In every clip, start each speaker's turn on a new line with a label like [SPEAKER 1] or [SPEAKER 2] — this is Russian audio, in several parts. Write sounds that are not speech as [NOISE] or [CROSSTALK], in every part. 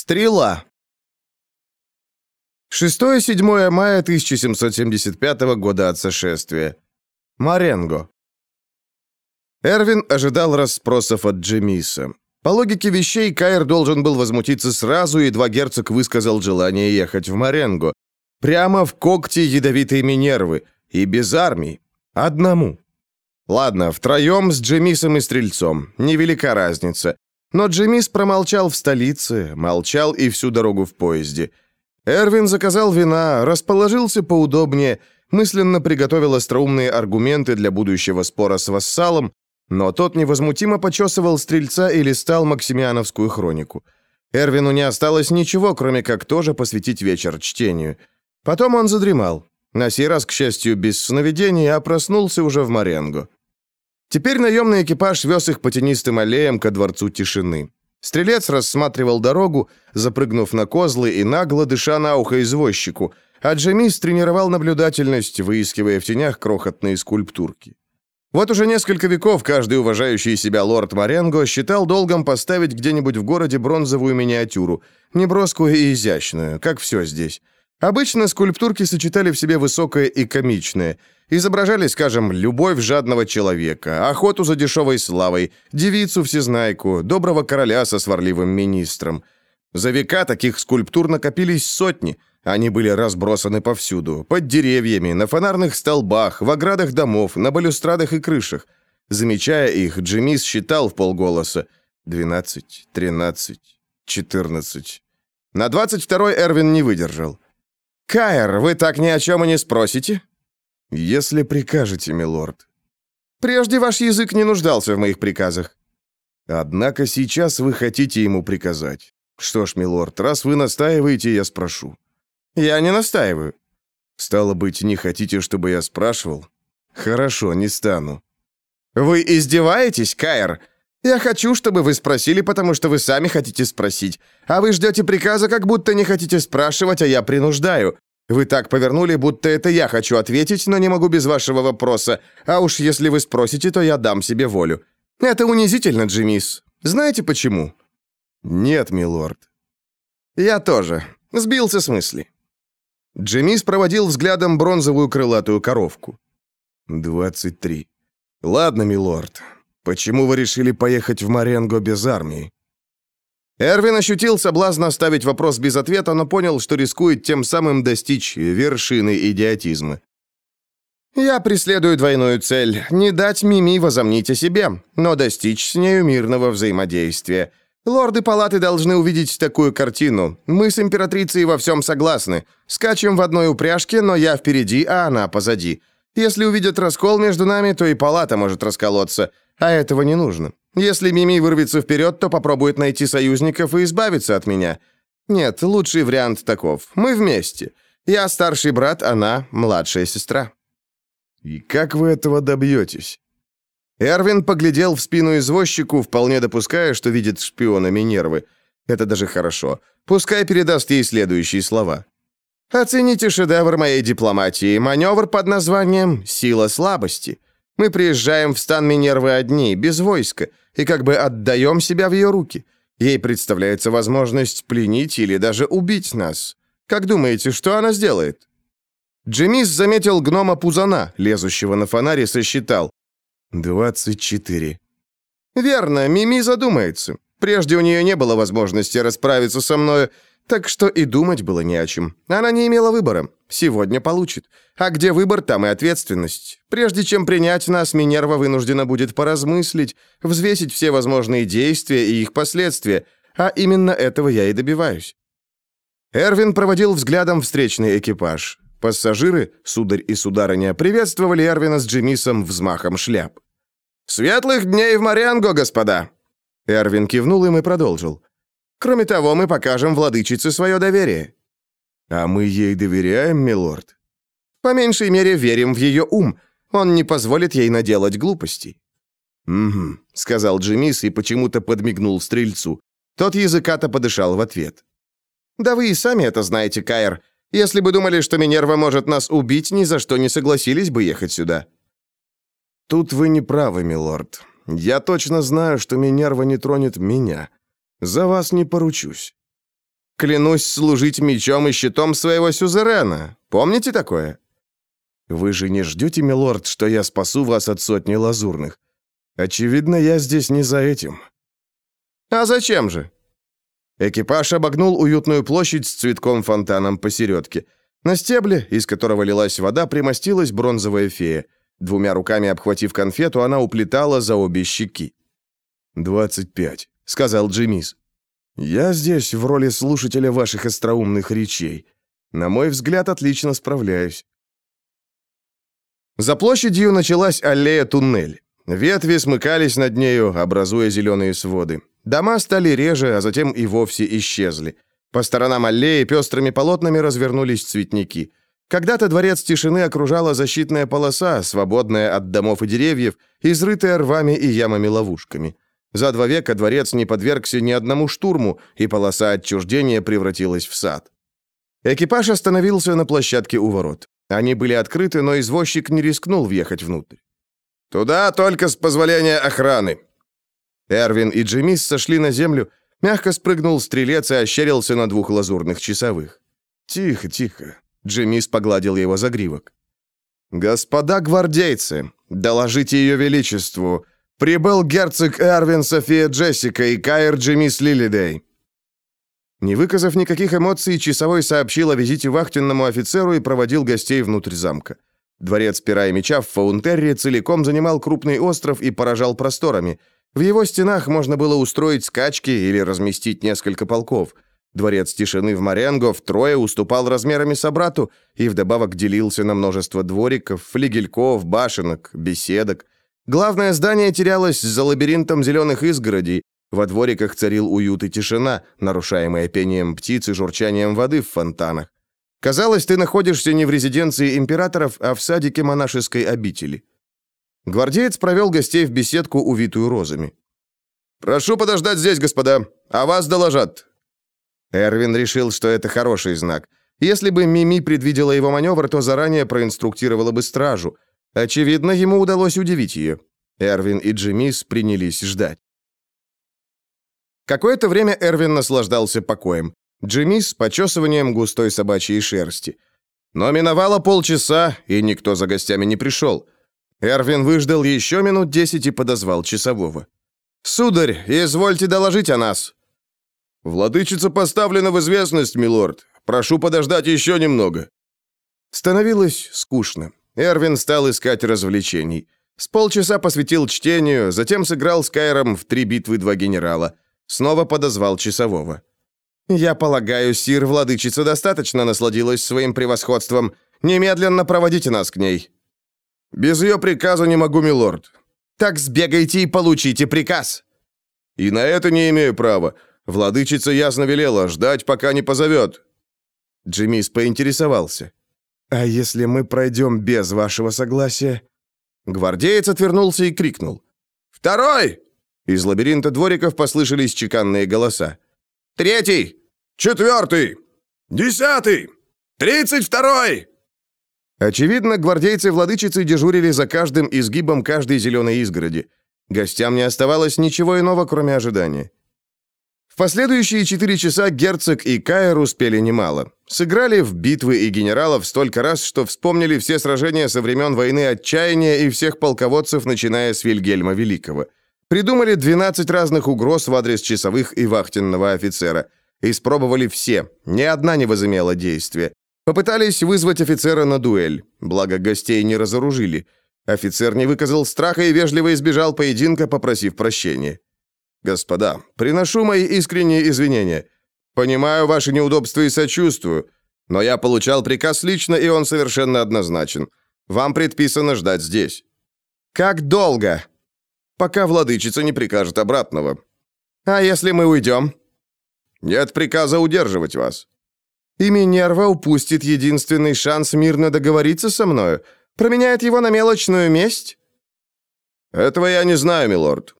[SPEAKER 1] Стрела. 6-7 мая 1775 года от сошествия. Маренго. Эрвин ожидал расспросов от Джемиса. По логике вещей, Кайр должен был возмутиться сразу, едва герцог высказал желание ехать в Маренго. Прямо в когти ядовитой Минервы. И без армии. Одному. Ладно, втроем с Джемисом и Стрельцом. Невелика разница. Но Джемис промолчал в столице, молчал и всю дорогу в поезде. Эрвин заказал вина, расположился поудобнее, мысленно приготовил остроумные аргументы для будущего спора с вассалом, но тот невозмутимо почесывал стрельца и листал Максимиановскую хронику. Эрвину не осталось ничего, кроме как тоже посвятить вечер чтению. Потом он задремал. На сей раз, к счастью, без сновидений, а проснулся уже в Маренго. Теперь наемный экипаж вез их по тенистым аллеям ко дворцу тишины. Стрелец рассматривал дорогу, запрыгнув на козлы и нагло дыша на ухо извозчику, а Джемис тренировал наблюдательность, выискивая в тенях крохотные скульптурки. Вот уже несколько веков каждый уважающий себя лорд Маренго считал долгом поставить где-нибудь в городе бронзовую миниатюру, неброскую и изящную, как все здесь. Обычно скульптурки сочетали в себе высокое и комичное. Изображали, скажем, любовь жадного человека, охоту за дешевой славой, девицу-всезнайку, доброго короля со сварливым министром. За века таких скульптур накопились сотни. Они были разбросаны повсюду, под деревьями, на фонарных столбах, в оградах домов, на балюстрадах и крышах. Замечая их, Джимис считал в полголоса. «Двенадцать, тринадцать, четырнадцать». На двадцать второй Эрвин не выдержал. «Каэр, вы так ни о чем и не спросите?» «Если прикажете, милорд». «Прежде ваш язык не нуждался в моих приказах». «Однако сейчас вы хотите ему приказать. Что ж, милорд, раз вы настаиваете, я спрошу». «Я не настаиваю». «Стало быть, не хотите, чтобы я спрашивал?» «Хорошо, не стану». «Вы издеваетесь, Каэр? Я хочу, чтобы вы спросили, потому что вы сами хотите спросить. А вы ждете приказа, как будто не хотите спрашивать, а я принуждаю. Вы так повернули, будто это я хочу ответить, но не могу без вашего вопроса. А уж если вы спросите, то я дам себе волю. Это унизительно, Джимис. Знаете почему? Нет, милорд. Я тоже. Сбился с мысли. Джимис проводил взглядом бронзовую крылатую коровку. «Двадцать три. Ладно, милорд. Почему вы решили поехать в Маренго без армии?» Эрвин ощутил соблазн оставить вопрос без ответа, но понял, что рискует тем самым достичь вершины идиотизма. «Я преследую двойную цель — не дать Мими возомнить о себе, но достичь с нею мирного взаимодействия. Лорды палаты должны увидеть такую картину. Мы с императрицей во всем согласны. Скачем в одной упряжке, но я впереди, а она позади. Если увидят раскол между нами, то и палата может расколоться, а этого не нужно. Если Мими вырвется вперед, то попробует найти союзников и избавиться от меня. Нет, лучший вариант таков. Мы вместе. Я старший брат, она младшая сестра».
[SPEAKER 2] «И как вы этого добьетесь?»
[SPEAKER 1] Эрвин поглядел в спину извозчику, вполне допуская, что видит шпиона Минервы. Это даже хорошо. Пускай передаст ей следующие слова. «Оцените шедевр моей дипломатии. Маневр под названием «Сила слабости». Мы приезжаем в стан Минервы одни, без войска, и как бы отдаем себя в ее руки. Ей представляется возможность пленить или даже убить нас. Как думаете, что она сделает?» Джемис заметил гнома Пузана, лезущего на фонаре, сосчитал.
[SPEAKER 2] «Двадцать четыре».
[SPEAKER 1] «Верно, Мими задумается. Прежде у нее не было возможности расправиться со мною, так что и думать было не о чем. Она не имела выбора. Сегодня получит. А где выбор, там и ответственность. Прежде чем принять нас, Минерва вынуждена будет поразмыслить, взвесить все возможные действия и их последствия. А именно этого я и добиваюсь. Эрвин проводил взглядом встречный экипаж. Пассажиры, сударь и сударыня, приветствовали Эрвина с Джимисом взмахом шляп. «Светлых дней в Марианго, господа!» Эрвин кивнул им и продолжил. Кроме того, мы покажем владычице свое доверие».
[SPEAKER 2] «А мы ей доверяем, милорд?»
[SPEAKER 1] «По меньшей мере, верим в ее ум. Он не позволит ей наделать глупостей».
[SPEAKER 2] «Угу», — сказал Джимис и почему-то подмигнул стрельцу.
[SPEAKER 1] Тот языкато подышал в ответ. «Да вы и сами это знаете, Кайр. Если бы думали, что Минерва может нас убить, ни за что не согласились бы ехать сюда».
[SPEAKER 2] «Тут вы не правы, милорд. Я точно знаю, что Минерва не тронет меня. За вас не поручусь».
[SPEAKER 1] Клянусь служить мечом и щитом своего сюзерена. Помните такое?» «Вы же не ждете, милорд, что я спасу вас от сотни лазурных? Очевидно, я здесь не за этим».
[SPEAKER 2] «А зачем же?»
[SPEAKER 1] Экипаж обогнул уютную площадь с цветком-фонтаном посередке. На стебле, из которого лилась вода, примостилась бронзовая фея. Двумя руками обхватив конфету, она уплетала за обе щеки. «Двадцать пять», — сказал Джимис. «Я здесь в роли слушателя ваших остроумных речей. На мой взгляд, отлично справляюсь». За площадью началась аллея-туннель. Ветви смыкались над нею, образуя зеленые своды. Дома стали реже, а затем и вовсе исчезли. По сторонам аллеи пестрыми полотнами развернулись цветники. Когда-то дворец тишины окружала защитная полоса, свободная от домов и деревьев, изрытая рвами и ямами-ловушками. За два века дворец не подвергся ни одному штурму, и полоса отчуждения превратилась в сад. Экипаж остановился на площадке у ворот. Они были открыты, но извозчик не рискнул въехать внутрь.
[SPEAKER 2] «Туда только с позволения охраны».
[SPEAKER 1] Эрвин и Джимис сошли на землю, мягко спрыгнул стрелец и ощерился на двух лазурных часовых. «Тихо, тихо», — Джимис погладил его за гривок. «Господа гвардейцы, доложите ее величеству, прибыл герцог Эрвин София Джессика и Кайр Джимис Лилидей». Не выказав никаких эмоций, часовой сообщил о визите вахтенному офицеру и проводил гостей внутрь замка. Дворец пера и меча в Фаунтерре целиком занимал крупный остров и поражал просторами. В его стенах можно было устроить скачки или разместить несколько полков. Дворец тишины в Маренго втрое уступал размерами собрату и вдобавок делился на множество двориков, флигельков, башенок, беседок. Главное здание терялось за лабиринтом зеленых изгородей. Во двориках царил уют и тишина, нарушаемая пением птиц и журчанием воды в фонтанах. Казалось, ты находишься не в резиденции императоров, а в садике монашеской обители. Гвардеец провел гостей в беседку, увитую розами.
[SPEAKER 2] «Прошу подождать здесь, господа. А вас доложат».
[SPEAKER 1] Эрвин решил, что это хороший знак. Если бы Мими предвидела его маневр, то заранее проинструктировала бы стражу. Очевидно, ему удалось удивить ее. Эрвин и Джимис принялись ждать. Какое-то время Эрвин наслаждался покоем. Джимми с почесыванием густой собачьей шерсти. Но миновало полчаса, и никто за гостями не пришел. Эрвин выждал еще минут десять и подозвал часового. «Сударь, извольте доложить о нас».
[SPEAKER 2] «Владычица поставлена в известность, милорд. Прошу подождать еще немного».
[SPEAKER 1] Становилось скучно. Эрвин стал искать развлечений. С полчаса посвятил чтению, затем сыграл с Кайром в три битвы два генерала. Снова подозвал часового. «Я полагаю, сир, владычица достаточно насладилась своим превосходством. Немедленно проводите нас к ней».
[SPEAKER 2] «Без ее приказа не могу, милорд».
[SPEAKER 1] «Так сбегайте и получите приказ».
[SPEAKER 2] «И на это не имею права. Владычица ясно велела ждать, пока не позовет».
[SPEAKER 1] Джимис поинтересовался. «А если мы пройдем без вашего согласия?» Гвардеец отвернулся и крикнул.
[SPEAKER 2] «Второй!»
[SPEAKER 1] Из лабиринта двориков послышались чеканные голоса.
[SPEAKER 2] «Третий!» Четвертый! Десятый! Тридцать второй!»
[SPEAKER 1] Очевидно, гвардейцы-владычицы дежурили за каждым изгибом каждой зеленой изгороди. Гостям не оставалось ничего иного, кроме ожидания. Последующие четыре часа герцог и Каэр успели немало. Сыграли в битвы и генералов столько раз, что вспомнили все сражения со времен войны отчаяния и всех полководцев, начиная с Вильгельма Великого. Придумали 12 разных угроз в адрес часовых и вахтенного офицера – Испробовали все, ни одна не возымела действия. Попытались вызвать офицера на дуэль, благо гостей не разоружили. Офицер не выказал страха и вежливо избежал поединка, попросив прощения. «Господа, приношу мои искренние извинения. Понимаю ваши неудобства и сочувствую, но я получал приказ лично, и он совершенно однозначен. Вам предписано ждать здесь». «Как долго?» «Пока владычица не прикажет обратного». «А если мы уйдем?»
[SPEAKER 2] Нет приказа удерживать вас».
[SPEAKER 1] «И Минерва упустит единственный шанс мирно договориться со мною? Променяет его на мелочную месть?»
[SPEAKER 2] «Этого я не знаю, милорд».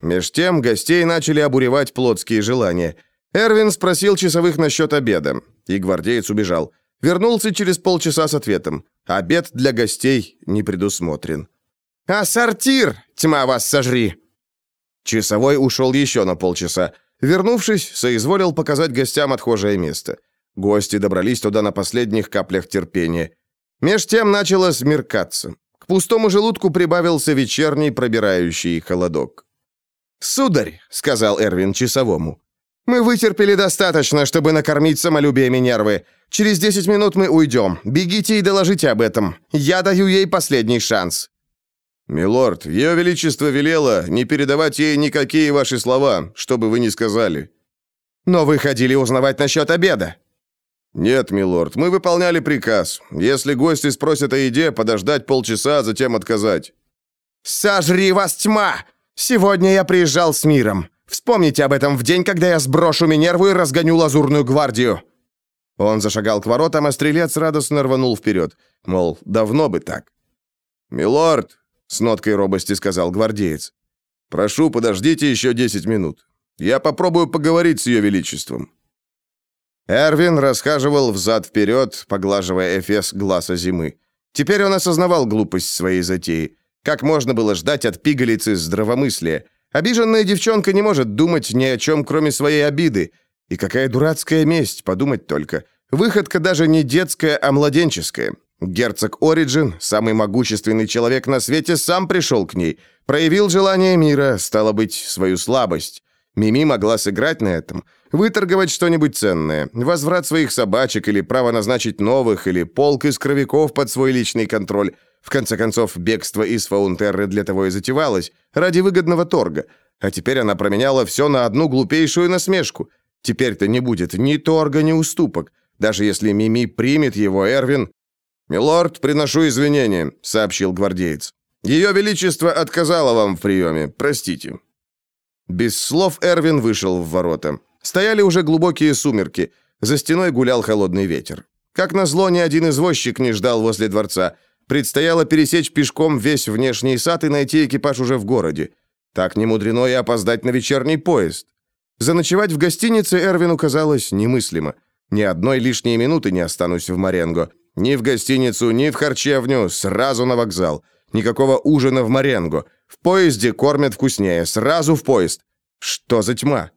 [SPEAKER 1] Меж тем гостей начали обуревать плотские желания. Эрвин спросил часовых насчет обеда, и гвардеец убежал. Вернулся через полчаса с ответом. Обед для гостей не предусмотрен. «А сортир! Тьма вас сожри!» Часовой ушел еще на полчаса. Вернувшись, соизволил показать гостям отхожее место. Гости добрались туда на последних каплях терпения. Меж тем начало смеркаться. К пустому желудку прибавился вечерний пробирающий холодок. «Сударь», — сказал Эрвин часовому, — «мы вытерпели достаточно, чтобы накормить самолюбие Минервы. Через десять минут мы уйдем. Бегите и доложите об этом. Я даю ей последний шанс».
[SPEAKER 2] «Милорд, Ее Величество велело не передавать ей никакие ваши слова, что бы вы ни сказали».
[SPEAKER 1] «Но вы ходили узнавать насчет обеда».
[SPEAKER 2] «Нет, милорд, мы выполняли приказ. Если гости спросят о еде, подождать полчаса, а затем отказать».
[SPEAKER 1] «Сожри вас тьма! Сегодня я приезжал с миром. Вспомните об этом в день, когда я сброшу Минерву и разгоню Лазурную гвардию». Он зашагал к воротам, а стрелец радостно рванул вперед. Мол, давно бы так.
[SPEAKER 2] «Милорд, с ноткой робости сказал гвардеец. «Прошу, подождите еще десять минут. Я попробую поговорить с ее величеством».
[SPEAKER 1] Эрвин расхаживал взад-вперед, поглаживая эфес глаза зимы. Теперь он осознавал глупость своей затеи. Как можно было ждать от пигалицы здравомыслия? Обиженная девчонка не может думать ни о чем, кроме своей обиды. И какая дурацкая месть, подумать только. Выходка даже не детская, а младенческая. Герцог Ориджин, самый могущественный человек на свете, сам пришел к ней, проявил желание мира, стало быть, свою слабость. Мими могла сыграть на этом, выторговать что-нибудь ценное, возврат своих собачек или право назначить новых, или полк из кровяков под свой личный контроль. В конце концов, бегство из Фаунтерры для того и затевалось, ради выгодного торга. А теперь она променяла все на одну глупейшую насмешку. Теперь-то не будет ни торга, ни уступок. Даже если Мими примет его, Эрвин
[SPEAKER 2] «Милорд, приношу извинения», — сообщил гвардеец. «Ее Величество отказало вам в приеме. Простите».
[SPEAKER 1] Без слов Эрвин вышел в ворота. Стояли уже глубокие сумерки. За стеной гулял холодный ветер. Как назло, ни один извозчик не ждал возле дворца. Предстояло пересечь пешком весь внешний сад и найти экипаж уже в городе. Так не мудрено и опоздать на вечерний поезд. Заночевать в гостинице Эрвину казалось немыслимо. Ни одной лишней минуты не останусь в Маренго. Ни в гостиницу, ни в харчевню, сразу на вокзал. Никакого ужина в Маренго. В поезде кормят вкуснее, сразу в поезд. Что за тьма?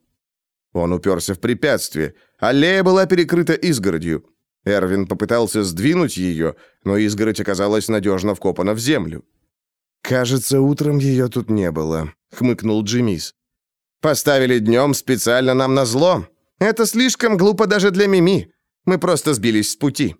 [SPEAKER 1] Он уперся в препятствие. Аллея была перекрыта изгородью. Эрвин попытался сдвинуть ее, но изгородь оказалась надежно вкопана в землю. «Кажется, утром ее тут не было», — хмыкнул Джимис. «Поставили днем специально нам на зло. Это слишком глупо даже для Мими. Мы просто сбились с пути».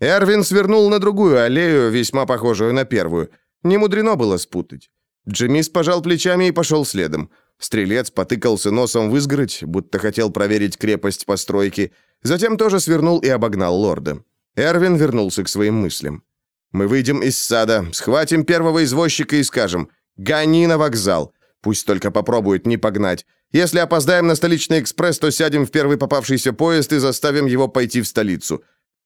[SPEAKER 1] Эрвин свернул на другую аллею, весьма похожую на первую. Не мудрено было спутать. Джимис пожал плечами и пошел следом. Стрелец потыкался носом в изгородь, будто хотел проверить крепость постройки. Затем тоже свернул и обогнал лорда. Эрвин вернулся к своим мыслям. «Мы выйдем из сада, схватим первого извозчика и скажем «Гони на вокзал». Пусть только попробует не погнать. Если опоздаем на столичный экспресс, то сядем в первый попавшийся поезд и заставим его пойти в столицу.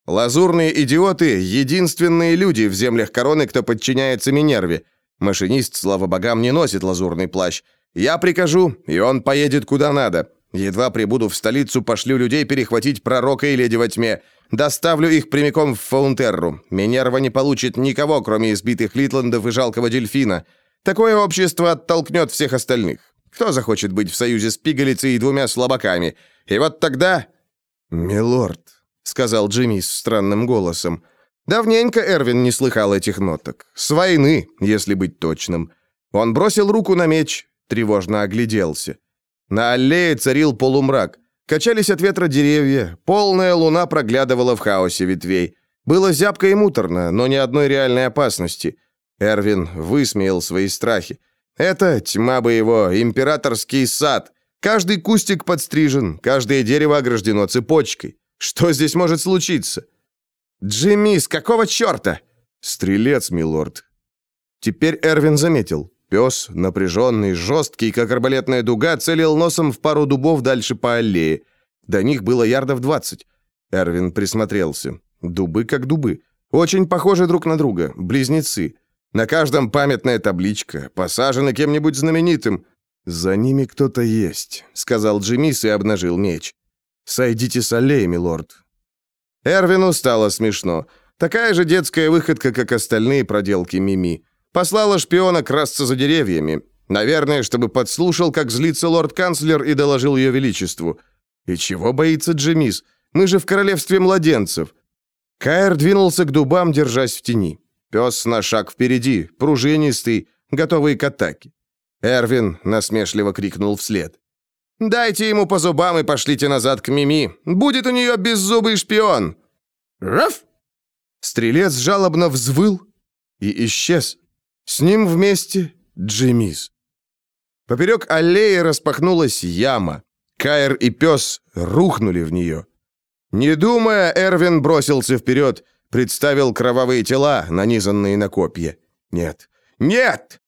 [SPEAKER 1] Лазурные идиоты — единственные люди в землях короны, кто подчиняется Минерве. Машинист, слава богам, не носит лазурный плащ. Я прикажу, и он поедет куда надо. Едва прибуду в столицу, пошлю людей перехватить пророка и леди во тьме. Доставлю их прямиком в Фаунтерру. Минерва не получит никого, кроме избитых Литландов и жалкого дельфина. Такое общество оттолкнет всех остальных. Кто захочет быть в союзе с пигалицей и двумя слабаками? И вот тогда... Милорд, — сказал Джимми с странным голосом. Давненько Эрвин не слыхал этих ноток. С войны, если быть точным. Он бросил руку на меч, тревожно огляделся. На аллее царил полумрак. Качались от ветра деревья, полная луна проглядывала в хаосе ветвей. Было зябко и муторно, но ни одной реальной опасности. Эрвин высмеял свои страхи. Это, тьма бы его, императорский сад. Каждый кустик подстрижен, каждое дерево ограждено цепочкой. Что здесь может случиться? Джимми, с какого черта? Стрелец, милорд. Теперь Эрвин заметил. Пес, напряженный, жесткий, как арбалетная дуга, целил носом в пару дубов дальше по аллее. До них было ярдов двадцать. Эрвин присмотрелся. Дубы как дубы. Очень похожи друг на друга. Близнецы. На каждом памятная табличка. Посажены кем-нибудь знаменитым. «За ними кто-то есть», — сказал Джимис и обнажил меч. «Сойдите с аллеи, милорд». Эрвину стало смешно. Такая же детская выходка, как остальные проделки Мими. Послала шпиона красться за деревьями. Наверное, чтобы подслушал, как злится лорд-канцлер и доложил ее величеству. И чего боится Джемис? Мы же в королевстве младенцев. Каэр двинулся к дубам, держась в тени. Пес на шаг впереди, пружинистый, готовый к атаке. Эрвин насмешливо крикнул вслед. «Дайте ему по зубам и пошлите назад к Мими. Будет у нее беззубый шпион!» «Раф!» Стрелец жалобно взвыл и исчез. С ним вместе Джимис. Поперек аллеи распахнулась яма. Каир и пес рухнули в нее. Не думая, Эрвин бросился вперед, представил кровавые тела, нанизанные на копья. Нет! Нет!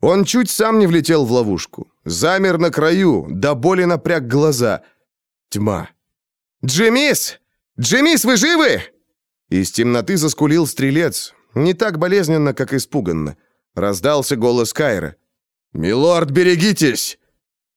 [SPEAKER 1] Он чуть сам не влетел в ловушку. Замер на краю, до боли напряг глаза. Тьма. «Джимис! Джимис, вы живы?» Из темноты заскулил стрелец. Не так болезненно, как испуганно. Раздался голос Кайра. «Милорд, берегитесь!»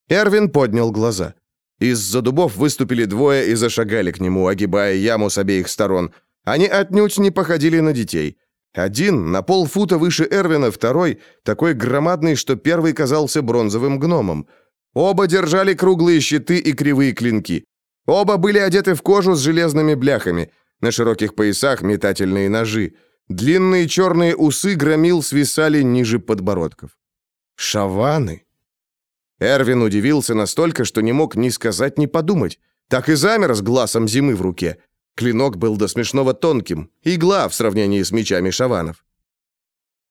[SPEAKER 1] Эрвин поднял глаза. Из-за дубов выступили двое и зашагали к нему, огибая яму с обеих сторон. Они отнюдь не походили на детей. Один на полфута выше Эрвина, второй такой громадный, что первый казался бронзовым гномом. Оба держали круглые щиты и кривые клинки. Оба были одеты в кожу с железными бляхами. На широких поясах метательные ножи. Длинные черные усы громил свисали ниже подбородков. Шаваны. Эрвин удивился настолько, что не мог ни сказать, ни подумать. Так и замер с глазом зимы в руке. Клинок был до смешного тонким, игла в сравнении с мечами шаванов.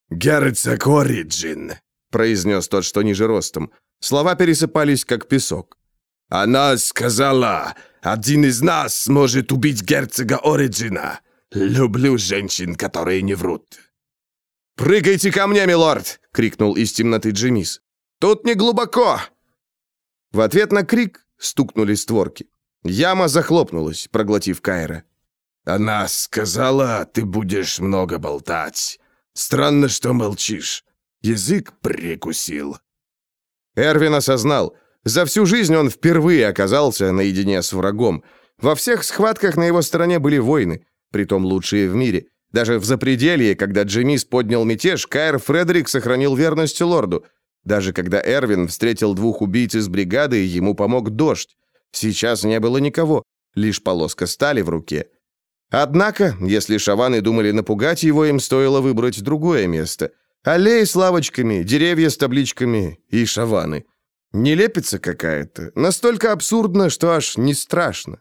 [SPEAKER 2] «Герцог Ориджин», — произнес тот, что ниже ростом. Слова пересыпались, как песок. «Она сказала, один из нас может убить герцога Ориджина. Люблю женщин, которые не врут».
[SPEAKER 1] «Прыгайте ко мне, милорд!» — крикнул из темноты Джимис. «Тут не глубоко!» В ответ на крик стукнули створки. Яма захлопнулась, проглотив Кайра.
[SPEAKER 2] «Она сказала, ты будешь много болтать. Странно, что молчишь. Язык прикусил».
[SPEAKER 1] Эрвин осознал. За всю жизнь он впервые оказался наедине с врагом. Во всех схватках на его стороне были войны, притом лучшие в мире. Даже в запределье, когда Джемис поднял мятеж, Кайр Фредерик сохранил верность лорду. Даже когда Эрвин встретил двух убийц из бригады, ему помог дождь. Сейчас не было никого, лишь полоска стали в руке. Однако, если шаваны думали напугать его, им стоило выбрать другое место. Аллеи с лавочками, деревья с табличками и шаваны. Нелепица какая-то. Настолько абсурдно, что аж не страшно.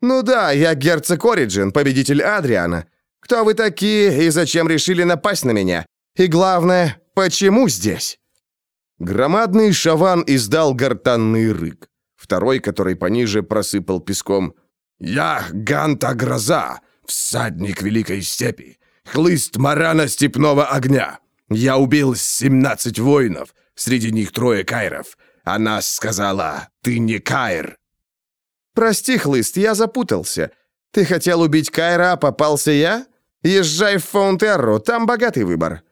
[SPEAKER 1] «Ну да, я герцог Ориджин, победитель Адриана. Кто вы такие и зачем решили напасть на меня? И главное, почему здесь?» Громадный шаван издал гортанный рык. Второй, который пониже, просыпал песком.
[SPEAKER 2] «Я Ганта Гроза, всадник Великой Степи, хлыст марана степного огня. Я убил семнадцать воинов, среди них трое кайров. Она сказала, ты не кайр».
[SPEAKER 1] «Прости, хлыст, я запутался. Ты хотел убить кайра, а попался я? Езжай в Фаунтерру, там богатый выбор».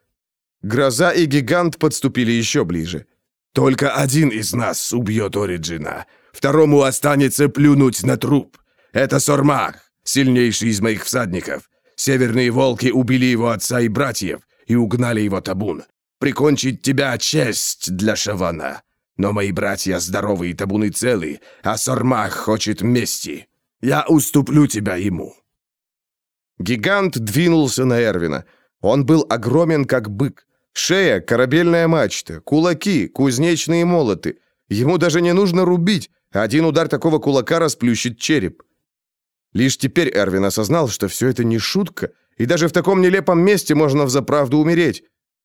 [SPEAKER 1] Гроза и гигант подступили еще ближе.
[SPEAKER 2] «Только один из нас убьет Ориджина. Второму останется плюнуть на труп. Это Сормах, сильнейший из моих всадников. Северные волки убили его отца и братьев и угнали его табун. Прикончить тебя — честь для Шавана. Но мои братья здоровы и табуны целы, а Сормах хочет мести. Я уступлю тебя ему».
[SPEAKER 1] Гигант двинулся на Эрвина. Он был огромен, как бык. Шея — корабельная мачта, кулаки — кузнечные молоты. Ему даже не нужно рубить. Один удар такого кулака расплющит череп. Лишь теперь Эрвин осознал, что все это не шутка, и даже в таком нелепом месте можно взаправду умереть.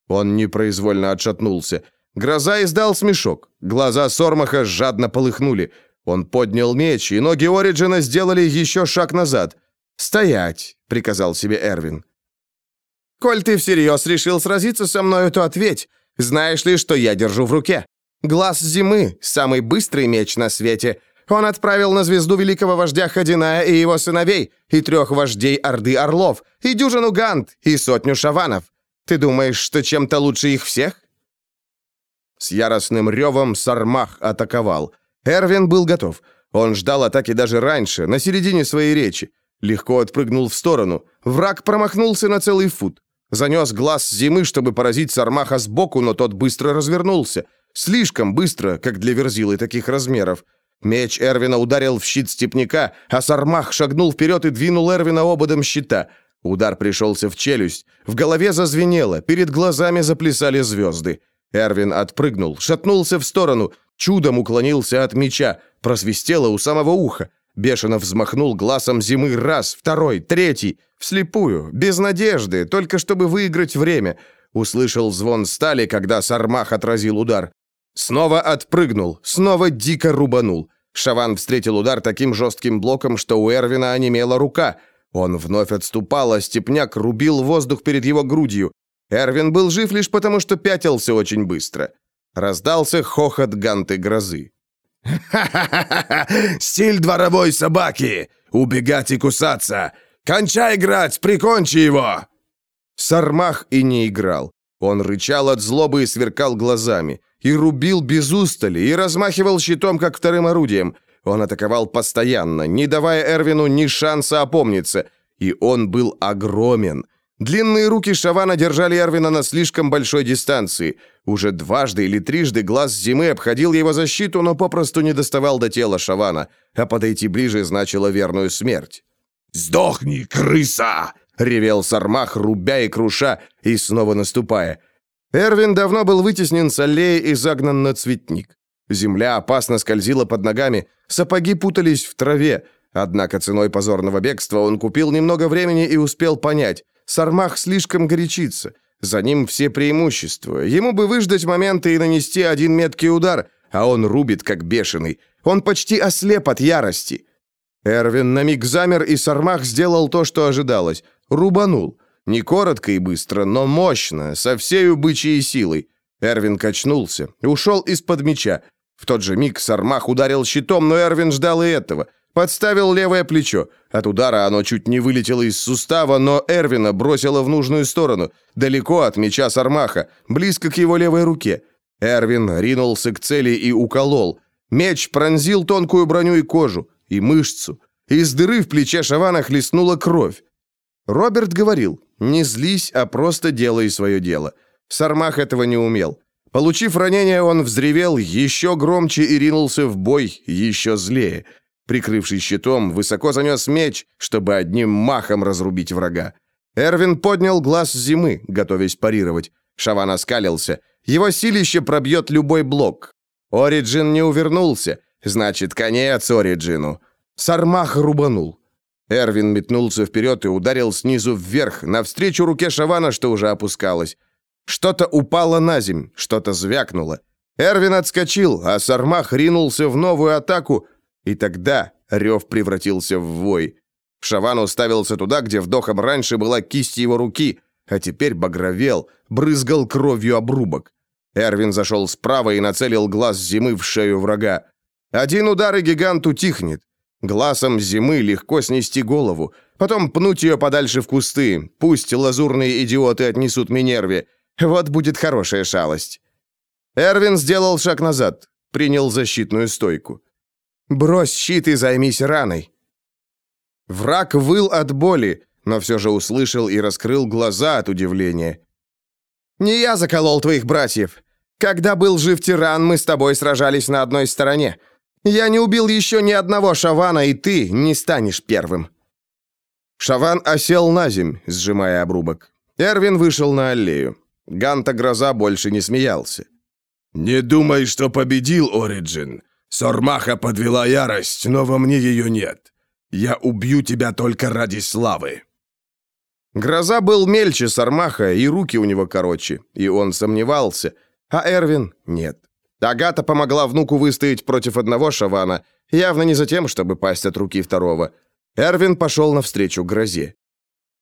[SPEAKER 1] Он непроизвольно отшатнулся. Гроза издал смешок. Глаза Сормаха жадно полыхнули. Он поднял меч, и ноги Ориджина сделали еще шаг назад. «Стоять!» — приказал себе Эрвин. «Коль ты всерьез решил сразиться со мною, то ответь. Знаешь ли, что я держу в руке? Глаз зимы, самый быстрый меч на свете. Он отправил на звезду великого вождя Хадиная и его сыновей, и трех вождей Орды Орлов, и дюжину Гант, и сотню шаванов. Ты думаешь, что чем-то лучше их всех?» С яростным ревом Сармах атаковал. Эрвин был готов. Он ждал атаки даже раньше, на середине своей речи. Легко отпрыгнул в сторону. Враг промахнулся на целый фут. Занес глаз зимы, чтобы поразить Сармаха сбоку, но тот быстро развернулся. Слишком быстро, как для верзилы таких размеров. Меч Эрвина ударил в щит степняка, а Сармах шагнул вперед и двинул Эрвина ободом щита. Удар пришелся в челюсть. В голове зазвенело, перед глазами заплясали звезды. Эрвин отпрыгнул, шатнулся в сторону, чудом уклонился от меча, просвистело у самого уха. Бешено взмахнул глазом зимы раз, второй, третий, вслепую, без надежды, только чтобы выиграть время. Услышал звон стали, когда Сармах отразил удар. Снова отпрыгнул, снова дико рубанул. Шаван встретил удар таким жестким блоком, что у Эрвина онемела рука. Он вновь отступал, а степняк рубил воздух перед его грудью. Эрвин был жив лишь потому, что пятился очень быстро. Раздался хохот ганты грозы.
[SPEAKER 2] «Ха-ха-ха! Стиль дворовой собаки! Убегать и кусаться! Кончай играть, прикончи его!»
[SPEAKER 1] Сармах и не играл. Он рычал от злобы и сверкал глазами. И рубил без устали, и размахивал щитом, как вторым орудием. Он атаковал постоянно, не давая Эрвину ни шанса опомниться. И он был огромен. Длинные руки Шавана держали Эрвина на слишком большой дистанции. Уже дважды или трижды глаз зимы обходил его защиту, но попросту не доставал до тела Шавана, а подойти ближе значило верную смерть.
[SPEAKER 2] «Сдохни, крыса!» — ревел Сармах, рубя и круша, и снова наступая.
[SPEAKER 1] Эрвин давно был вытеснен с аллеи и загнан на цветник. Земля опасно скользила под ногами, сапоги путались в траве, однако ценой позорного бегства он купил немного времени и успел понять, Сармах слишком горячится, за ним все преимущества, ему бы выждать момента и нанести один меткий удар, а он рубит как бешеный, он почти ослеп от ярости. Эрвин на миг замер, и Сармах сделал то, что ожидалось, рубанул. Не коротко и быстро, но мощно, со всей бычьей силой. Эрвин качнулся, ушел из-под меча. В тот же миг Сармах ударил щитом, но Эрвин ждал и этого. Подставил левое плечо. От удара оно чуть не вылетело из сустава, но Эрвина бросило в нужную сторону, далеко от меча Сармаха, близко к его левой руке. Эрвин ринулся к цели и уколол. Меч пронзил тонкую броню и кожу, и мышцу. Из дыры в плече Шавана хлестнула кровь. Роберт говорил, не злись, а просто делай свое дело. Сармах этого не умел. Получив ранение, он взревел еще громче и ринулся в бой еще злее. Прикрывший щитом, высоко занес меч, чтобы одним махом разрубить врага. Эрвин поднял глаз зимы, готовясь парировать. Шаван оскалился. Его силище пробьет любой блок. Ориджин не увернулся. Значит, конец Ориджину. Сармах рубанул. Эрвин метнулся вперед и ударил снизу вверх, навстречу руке Шавана, что уже опускалось. Что-то упало на земь, что-то звякнуло. Эрвин отскочил, а Сармах ринулся в новую атаку, и тогда рев превратился в вой. Шаван уставился туда, где вдохом раньше была кисть его руки, а теперь багровел, брызгал кровью обрубок. Эрвин зашел справа и нацелил глаз зимы в шею врага. Один удар, и гигант утихнет. Глазом зимы легко снести голову, потом пнуть ее подальше в кусты. Пусть лазурные идиоты отнесут Минерве. Вот будет хорошая шалость. Эрвин сделал шаг назад, принял защитную стойку. «Брось щит и займись раной». Враг выл от боли, но все же услышал и раскрыл глаза от удивления. «Не я заколол твоих братьев. Когда был жив тиран, мы с тобой сражались на одной стороне. Я не убил еще ни одного шавана, и ты не станешь первым». Шаван осел на земь, сжимая обрубок. Эрвин вышел на аллею. Ганта Гроза больше не смеялся.
[SPEAKER 2] «Не думай, что победил Ориджин. Сормаха подвела ярость, но во мне ее нет. Я убью тебя только ради славы».
[SPEAKER 1] Гроза был мельче Сармаха, и руки у него короче, и он сомневался, а Эрвин — нет. Агата помогла внуку выстоять против одного шавана, явно не за тем, чтобы пасть от руки второго. Эрвин пошел навстречу грозе.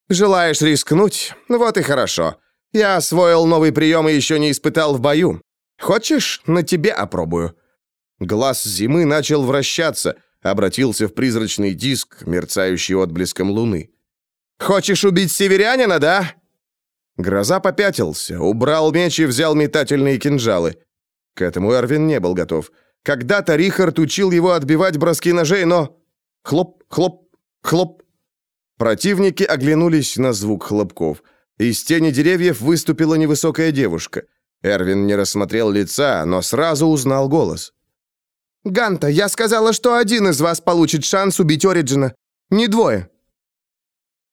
[SPEAKER 1] «Желаешь рискнуть? Вот и хорошо. Я освоил новый прием и еще не испытал в бою. Хочешь, на тебе опробую?» Глаз зимы начал вращаться, обратился в призрачный диск, мерцающий отблеском луны. «Хочешь убить северянина, да?» Гроза попятился, убрал меч и взял метательные кинжалы. К этому Эрвин не был готов. Когда-то Рихард учил его отбивать броски ножей, но... Хлоп, хлоп, хлоп. Противники оглянулись на звук хлопков. Из тени деревьев выступила невысокая девушка. Эрвин не рассмотрел лица, но сразу узнал голос.
[SPEAKER 3] «Ганта, я сказала, что один из вас получит шанс убить Ориджина. Не двое».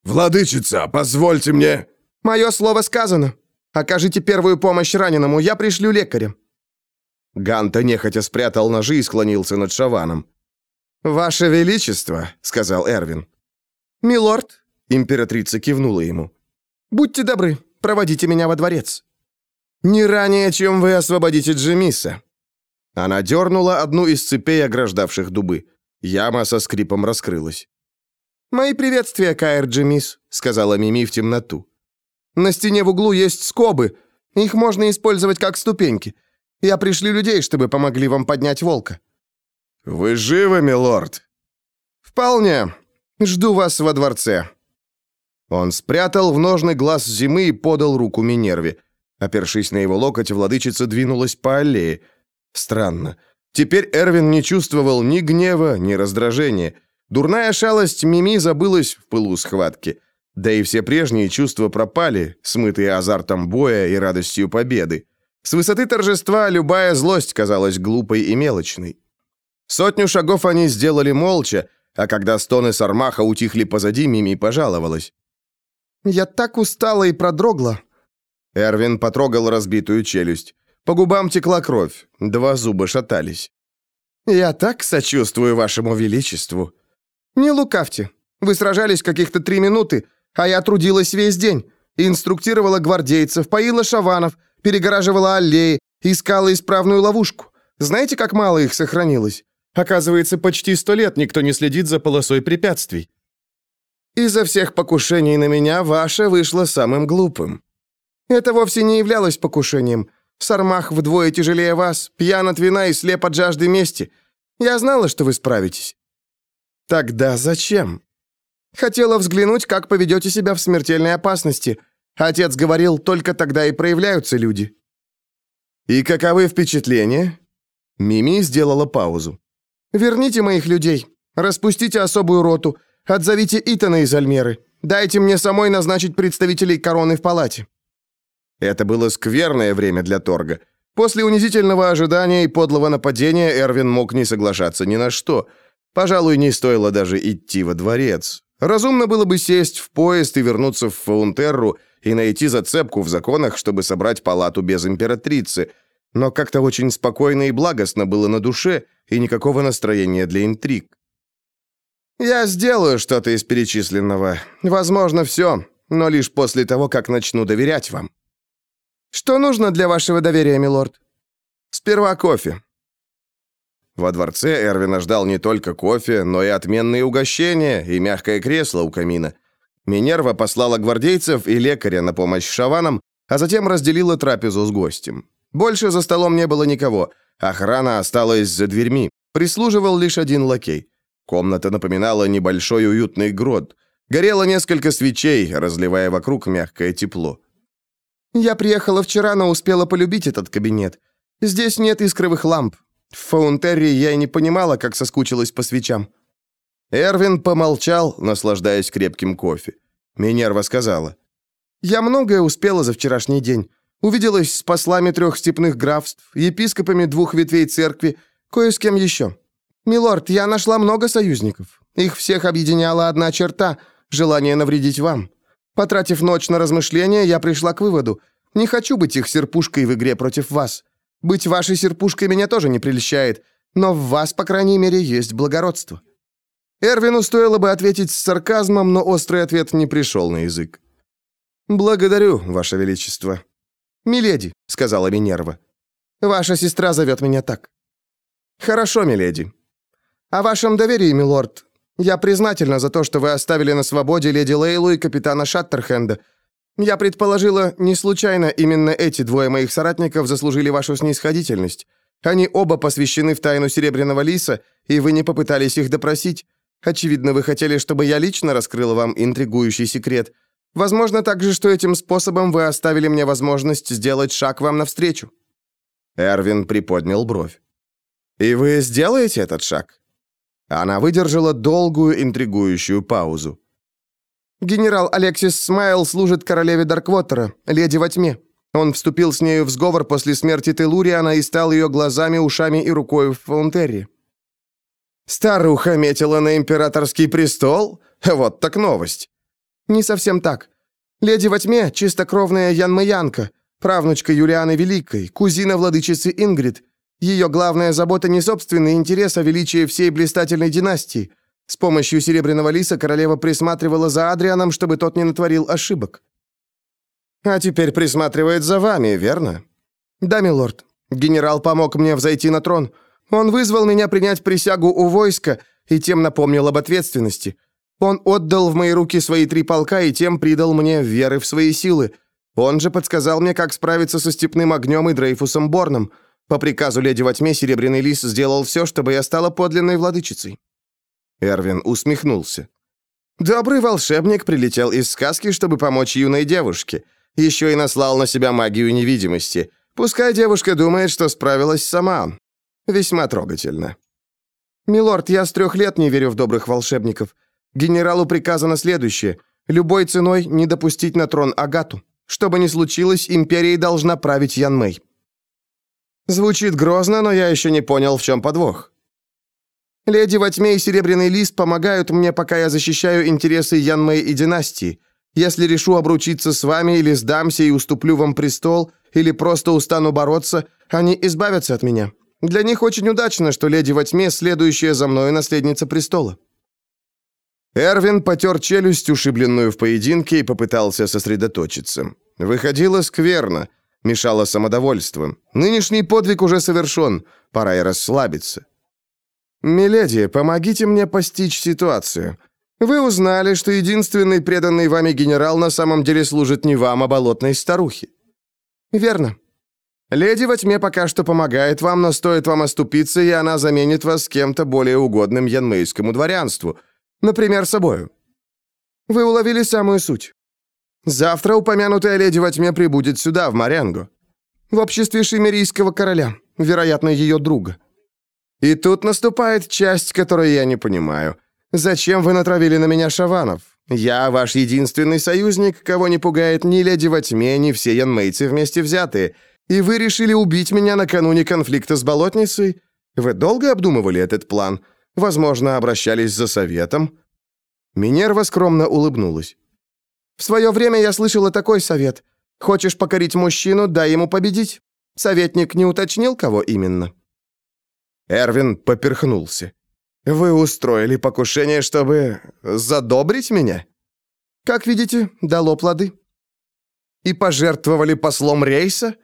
[SPEAKER 2] «Владычица, позвольте мне...»
[SPEAKER 3] «Мое слово сказано. Окажите первую помощь раненому, я пришлю лекаря».
[SPEAKER 1] Ганта нехотя спрятал ножи и склонился над Шаваном. «Ваше Величество», — сказал Эрвин.
[SPEAKER 3] «Милорд», —
[SPEAKER 1] императрица кивнула ему.
[SPEAKER 3] «Будьте добры, проводите меня во дворец».
[SPEAKER 1] «Не ранее, чем вы освободите Джемиса». Она дернула одну из цепей, ограждавших дубы. Яма со скрипом раскрылась.
[SPEAKER 3] «Мои приветствия, Каэр Джемис», — сказала Мими в темноту. «На стене в углу есть скобы. Их можно использовать как ступеньки. Я пришлю людей, чтобы помогли вам поднять волка».
[SPEAKER 1] «Вы живы, милорд?»
[SPEAKER 3] «Вполне. Жду вас во дворце».
[SPEAKER 1] Он спрятал в ножный глаз зимы и подал руку Минерве. Опершись на его локоть, владычица двинулась по аллее. Странно. Теперь Эрвин не чувствовал ни гнева, ни раздражения. Дурная шалость Мими забылась в пылу схватки. Да и все прежние чувства пропали, смытые азартом боя и радостью победы. С высоты торжества любая злость казалась глупой и мелочной. Сотню шагов они сделали молча, а когда стоны Сармаха утихли позади, Мими пожаловалась.
[SPEAKER 3] «Я так устала и продрогла».
[SPEAKER 1] Эрвин потрогал разбитую челюсть. По губам текла кровь, два зуба шатались. «Я так сочувствую вашему величеству».
[SPEAKER 3] «Не лукавьте. Вы сражались каких-то три минуты, а я трудилась весь день. Инструктировала гвардейцев, поила шаванов, перегораживала аллеи, искала исправную ловушку. Знаете, как мало их сохранилось? Оказывается, почти сто лет никто не следит за полосой препятствий.
[SPEAKER 1] Изо всех покушений на меня ваше вышло самым глупым.
[SPEAKER 3] Это вовсе не являлось покушением. Сармах вдвое тяжелее вас, пьян от вина и слеп от жажды мести. Я знала, что вы справитесь.
[SPEAKER 1] Тогда зачем?
[SPEAKER 3] Хотела взглянуть, как поведете себя в смертельной опасности. Отец говорил, только тогда и проявляются люди.
[SPEAKER 1] И каковы впечатления? Мими сделала паузу.
[SPEAKER 3] Верните моих людей. Распустите особую роту. Отзовите Итана из Альмеры. Дайте мне самой назначить представителей короны в палате.
[SPEAKER 1] Это было скверное время для торга. После унизительного ожидания и подлого нападения Эрвин мог не соглашаться ни на что. Пожалуй, не стоило даже идти во дворец. Разумно было бы сесть в поезд и вернуться в Фаунтерру и найти зацепку в законах, чтобы собрать палату без императрицы. Но как-то очень спокойно и благостно было на душе, и никакого настроения для интриг. «Я сделаю что-то из перечисленного. Возможно, все, но лишь после того, как начну доверять вам».
[SPEAKER 3] «Что нужно для вашего доверия, милорд?»
[SPEAKER 1] «Сперва кофе. Во дворце Эрвина ждал не только кофе, но и отменные угощения и мягкое кресло у камина. Минерва послала гвардейцев и лекаря на помощь шаванам, а затем разделила трапезу с гостем. Больше за столом не было никого. Охрана осталась за дверьми. Прислуживал лишь один лакей. Комната напоминала небольшой уютный грот. Горело несколько свечей, разливая вокруг мягкое тепло.
[SPEAKER 3] «Я приехала вчера, но успела полюбить этот кабинет. Здесь нет искровых ламп. В Фаунтерре я и не понимала, как соскучилась по свечам.
[SPEAKER 1] Эрвин помолчал, наслаждаясь крепким кофе. Минерва сказала.
[SPEAKER 3] «Я многое успела за вчерашний день. Увиделась с послами трех степных графств, епископами двух ветвей церкви, кое с кем еще. Милорд, я нашла много союзников. Их всех объединяла одна черта – желание навредить вам. Потратив ночь на размышления, я пришла к выводу – не хочу быть их серпушкой в игре против вас. Быть вашей серпушкой меня тоже не прельщает, но в вас, по крайней мере, есть благородство».
[SPEAKER 1] Эрвину стоило бы ответить с сарказмом, но острый ответ не пришел на язык.
[SPEAKER 3] «Благодарю, Ваше Величество».
[SPEAKER 1] «Миледи», — сказала Минерва.
[SPEAKER 3] «Ваша сестра зовет меня так».
[SPEAKER 1] «Хорошо, миледи».
[SPEAKER 3] «О вашем доверии, милорд. Я признательна за то, что вы оставили на свободе леди Лейлу и капитана Шаттерхенда. Я предположила, не случайно именно эти двое моих соратников заслужили вашу снисходительность. Они оба посвящены в тайну Серебряного Лиса, и вы не попытались их допросить. Очевидно, вы хотели, чтобы я лично раскрыла вам интригующий секрет. Возможно также, что этим способом вы оставили мне возможность сделать шаг вам навстречу».
[SPEAKER 1] Эрвин приподнял бровь. «И вы сделаете этот шаг?» Она выдержала долгую интригующую паузу.
[SPEAKER 3] Генерал Алексис Смайл служит королеве Дарквотера, леди во тьме. Он вступил с нею в сговор после смерти Телуриана и стал ее глазами, ушами и рукой в Фаунтерре.
[SPEAKER 1] Старуха метила на императорский престол? Вот так новость.
[SPEAKER 3] Не совсем так. Леди во тьме – чистокровная Янмаянка, правнучка Юлианы Великой, кузина владычицы Ингрид. Ее главная забота не собственный интерес, а величие всей блистательной династии. С помощью Серебряного Лиса королева присматривала за Адрианом, чтобы тот не натворил ошибок.
[SPEAKER 1] А теперь присматривает за вами, верно?
[SPEAKER 3] Да, милорд. Генерал помог мне взойти на трон. Он вызвал меня принять присягу у войска и тем напомнил об ответственности. Он отдал в мои руки свои три полка и тем придал мне веры в свои силы. Он же подсказал мне, как справиться со степным огнем и Дрейфусом Борном. По приказу леди во тьме Серебряный Лис сделал все, чтобы я стала подлинной владычицей».
[SPEAKER 1] Эрвин усмехнулся.
[SPEAKER 3] «Добрый волшебник прилетел из сказки, чтобы помочь юной девушке. Еще и наслал на себя магию невидимости. Пускай девушка думает, что справилась сама. Весьма трогательно». «Милорд, я с трех лет не верю в добрых волшебников. Генералу приказано следующее. Любой ценой не допустить на трон Агату. Что бы ни случилось, империей должна править Ян Мэй. Звучит грозно, но я еще не понял, в чем подвох. Леди во тьме и Серебряный лист помогают мне, пока я защищаю интересы Ян Мэй и династии. Если решу обручиться с вами или сдамся и уступлю вам престол, или просто устану бороться, они избавятся от меня. Для них очень удачно, что леди во тьме следующая за мной наследница престола.
[SPEAKER 1] Эрвин потер челюсть, ушибленную в поединке, и попытался сосредоточиться. Выходило скверно, мешало самодовольство. Нынешний подвиг уже совершен, пора и расслабиться. «Миледи, помогите мне постичь ситуацию. Вы узнали, что единственный преданный вами генерал на самом деле служит не вам, а болотной старухе».
[SPEAKER 3] «Верно.
[SPEAKER 1] Леди во тьме пока что помогает вам, но стоит вам оступиться, и она заменит вас кем-то более угодным янмейскому дворянству – Например, собою.
[SPEAKER 3] Вы уловили самую суть. Завтра упомянутая леди во тьме прибудет сюда, в Марянгу. В обществе шимерийского короля, вероятно, ее друга.
[SPEAKER 1] И тут наступает часть, которую я не понимаю. Зачем вы натравили на меня шаванов? Я ваш единственный союзник, кого не пугает ни леди во тьме, ни все янмейцы вместе взятые. И вы решили убить меня накануне конфликта с болотницей? Вы долго обдумывали этот план?» Возможно, обращались за советом.
[SPEAKER 3] Минерва скромно улыбнулась. В свое время я слышала такой совет. Хочешь покорить мужчину, дай ему победить. Советник не уточнил, кого именно.
[SPEAKER 1] Эрвин поперхнулся. Вы устроили покушение, чтобы задобрить меня?
[SPEAKER 3] Как видите, дало плоды.
[SPEAKER 1] И пожертвовали послом рейса?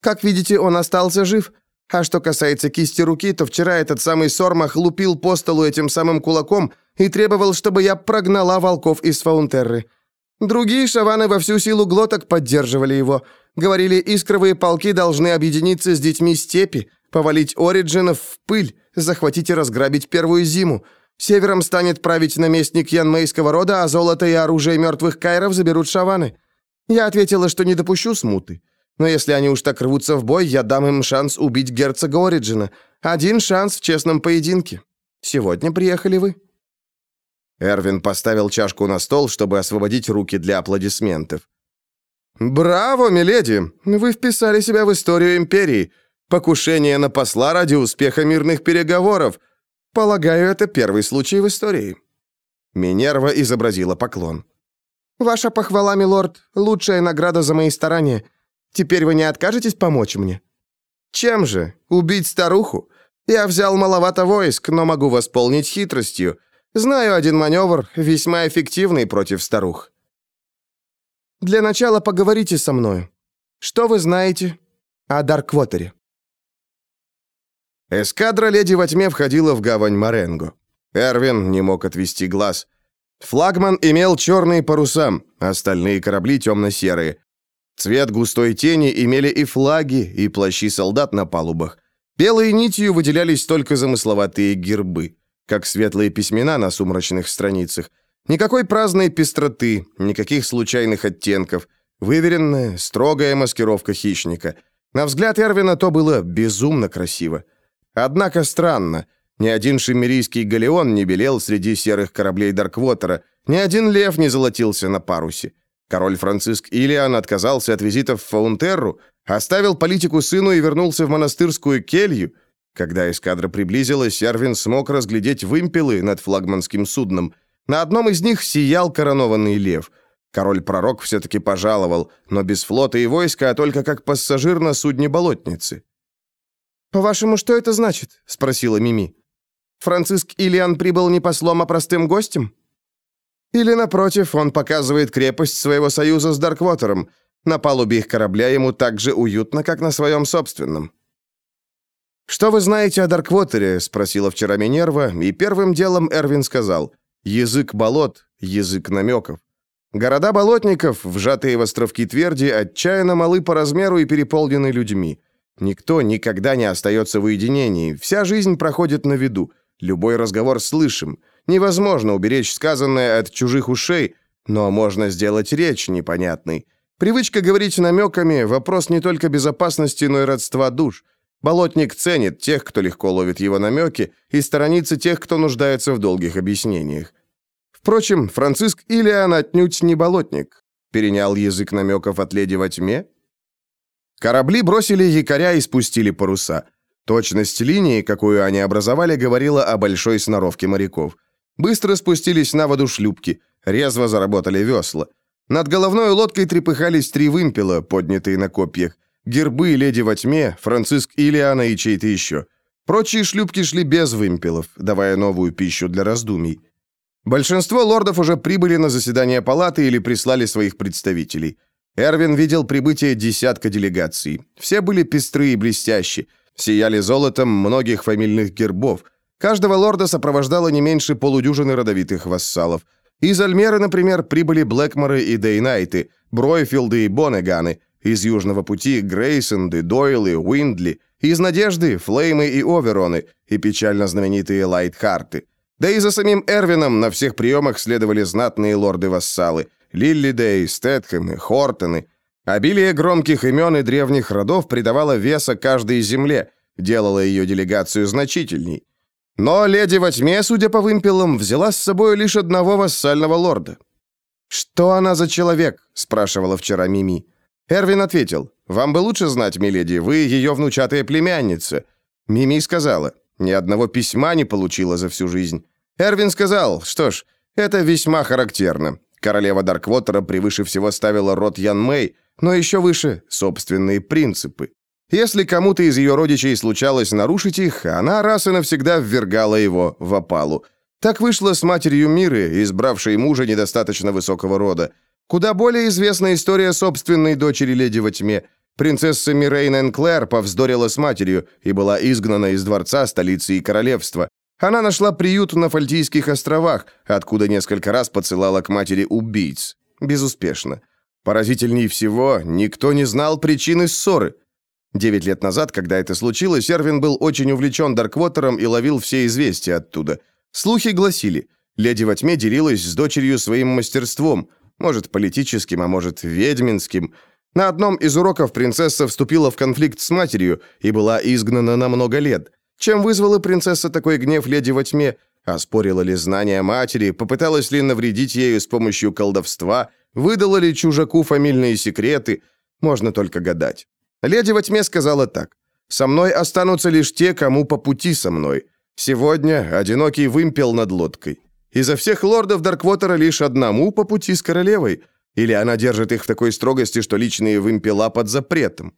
[SPEAKER 3] Как видите, он остался жив. А что касается кисти руки, то вчера этот самый Сормах лупил по столу этим самым кулаком и требовал, чтобы я прогнала волков из Фаунтерры. Другие шаваны во всю силу глоток поддерживали его. Говорили, искровые полки должны объединиться с детьми степи, повалить Ориджинов в пыль, захватить и разграбить первую зиму. Севером станет править наместник янмейского рода, а золото и оружие мертвых кайров заберут шаваны. Я ответила, что не допущу смуты. Но если они уж так рвутся в бой, я дам им шанс убить герцога Ориджина. Один шанс в честном поединке. Сегодня приехали вы».
[SPEAKER 1] Эрвин поставил чашку на стол, чтобы освободить руки для аплодисментов. «Браво, миледи! Вы вписали себя в историю империи. Покушение на посла ради успеха мирных переговоров. Полагаю, это первый случай в истории». Минерва изобразила поклон.
[SPEAKER 3] «Ваша похвала, милорд, лучшая награда за мои старания. Теперь вы не откажетесь помочь мне?»
[SPEAKER 1] «Чем же? Убить старуху? Я взял маловато войск, но могу восполнить хитростью. Знаю один маневр, весьма эффективный против старух».
[SPEAKER 3] «Для начала поговорите со мной. Что вы знаете о Дарквотере?»
[SPEAKER 1] Эскадра «Леди во тьме» входила в гавань Маренго. Эрвин не мог отвести глаз. Флагман имел черные паруса, остальные корабли темно-серые. Цвет густой тени имели и флаги, и плащи солдат на палубах. Белой нитью выделялись только замысловатые гербы, как светлые письмена на сумрачных страницах. Никакой праздной пестроты, никаких случайных оттенков. Выверенная, строгая маскировка хищника. На взгляд Эрвина то было безумно красиво. Однако странно. Ни один шиммерийский галеон не белел среди серых кораблей Дарквотера, ни один лев не золотился на парусе. Король Франциск Илиан отказался от визитов в Фаунтерру, оставил политику сыну и вернулся в монастырскую келью. Когда эскадра приблизилась, Ярвин смог разглядеть вымпелы над флагманским судном. На одном из них сиял коронованный лев. Король-пророк все-таки пожаловал, но без флота и войска, а только как пассажир на судне болотницы.
[SPEAKER 3] «По-вашему, что это значит?» — спросила Мими. «Франциск Илиан прибыл не послом, а простым гостем?» Или, напротив, он показывает крепость своего союза с Дарквотером. На палубе их корабля ему так же уютно, как на своем собственном. «Что вы знаете о Дарквотере?» — спросила вчера Минерва, и первым делом Эрвин сказал. «Язык болот, язык намеков. Города болотников, вжатые в островки тверди, отчаянно малы по размеру и переполнены людьми. Никто никогда не остается в уединении, вся жизнь проходит на виду, любой разговор слышим». Невозможно уберечь сказанное от чужих ушей, но можно сделать речь непонятной. Привычка говорить намеками – вопрос не только безопасности, но и родства душ. Болотник ценит тех, кто легко ловит его намеки, и сторонится тех, кто нуждается в долгих объяснениях. Впрочем, Франциск Илиан отнюдь не болотник. Перенял язык намеков от леди во тьме. Корабли бросили якоря и спустили паруса. Точность линии, какую они образовали, говорила о большой сноровке моряков. Быстро спустились на воду шлюпки, резво заработали весла. Над головной лодкой трепыхались три вымпела, поднятые на копьях. Гербы леди во тьме, Франциск Илиана и чей-то еще. Прочие шлюпки шли без вымпелов, давая новую пищу для раздумий. Большинство лордов уже прибыли на заседание палаты или прислали своих представителей. Эрвин видел прибытие десятка делегаций. Все были пестрые и блестящие, сияли золотом многих фамильных гербов – Каждого лорда сопровождало не меньше полудюжины родовитых вассалов. Из Альмеры, например, прибыли Блэкморы и Дейнайты, Бройфилды и Бонеганы, из Южного пути Грейсонды, Дойлы, Уиндли, из Надежды Флеймы и Овероны и печально знаменитые Лайтхарты. Да и за самим Эрвином на всех приемах следовали знатные лорды-вассалы Лиллидей, Стэтхэмы, Хортоны. Обилие громких имен и древних родов придавало веса каждой земле, делало ее делегацию значительней. Но леди во тьме, судя по вымпелам, взяла с собой лишь одного вассального лорда. «Что она за человек?» – спрашивала вчера Мими. Эрвин ответил, «Вам бы лучше знать, миледи, вы ее внучатая племянница». Мими сказала, «Ни одного письма не получила за всю жизнь». Эрвин сказал, «Что ж, это весьма характерно. Королева Дарквотера превыше всего ставила род Ян Мэй, но еще выше – собственные принципы. Если кому-то из ее родичей случалось нарушить их, она раз и навсегда ввергала его в опалу. Так вышло с матерью Миры, избравшей мужа недостаточно высокого рода. Куда более известна история собственной дочери Леди во тьме. Принцесса Мирейн Энклер повздорила с матерью и была изгнана из дворца, столицы и королевства. Она нашла приют на Фальтийских островах, откуда несколько раз подсылала к матери убийц. Безуспешно. Поразительней всего, никто не знал причины ссоры. Девять лет назад, когда это случилось, Эрвин был очень увлечен Дарквотером и ловил все известия оттуда. Слухи гласили, леди во тьме делилась с дочерью своим мастерством, может, политическим, а может, ведьминским. На одном из уроков принцесса вступила в конфликт с матерью и была изгнана на много лет. Чем вызвала принцесса такой гнев леди во тьме? Оспорила ли знания матери, попыталась ли навредить ею с помощью колдовства, выдала ли чужаку фамильные секреты? Можно только гадать. Леди во тьме сказала так. «Со мной останутся лишь те, кому по пути со мной. Сегодня одинокий вымпел над лодкой. Изо всех лордов Дарквотера лишь одному по пути с королевой. Или она держит их в такой строгости, что личные вымпела под запретом».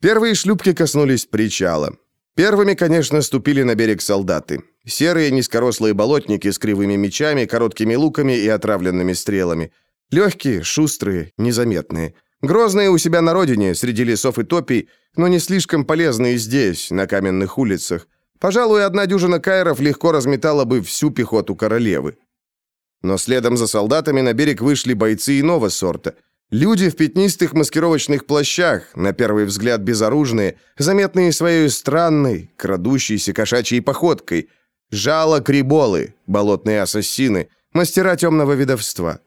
[SPEAKER 3] Первые шлюпки коснулись причала. Первыми, конечно, ступили на берег солдаты. Серые низкорослые болотники с кривыми мечами, короткими луками и отравленными стрелами. Легкие, шустрые, незаметные. Грозные у себя на родине, среди лесов и топий, но не слишком полезные здесь, на каменных улицах. Пожалуй, одна дюжина кайров легко разметала бы всю пехоту королевы. Но следом за солдатами на берег вышли бойцы иного сорта. Люди в пятнистых маскировочных плащах, на первый взгляд безоружные, заметные своей странной, крадущейся кошачьей походкой. Жало-криболы, болотные ассасины, мастера темного видовства.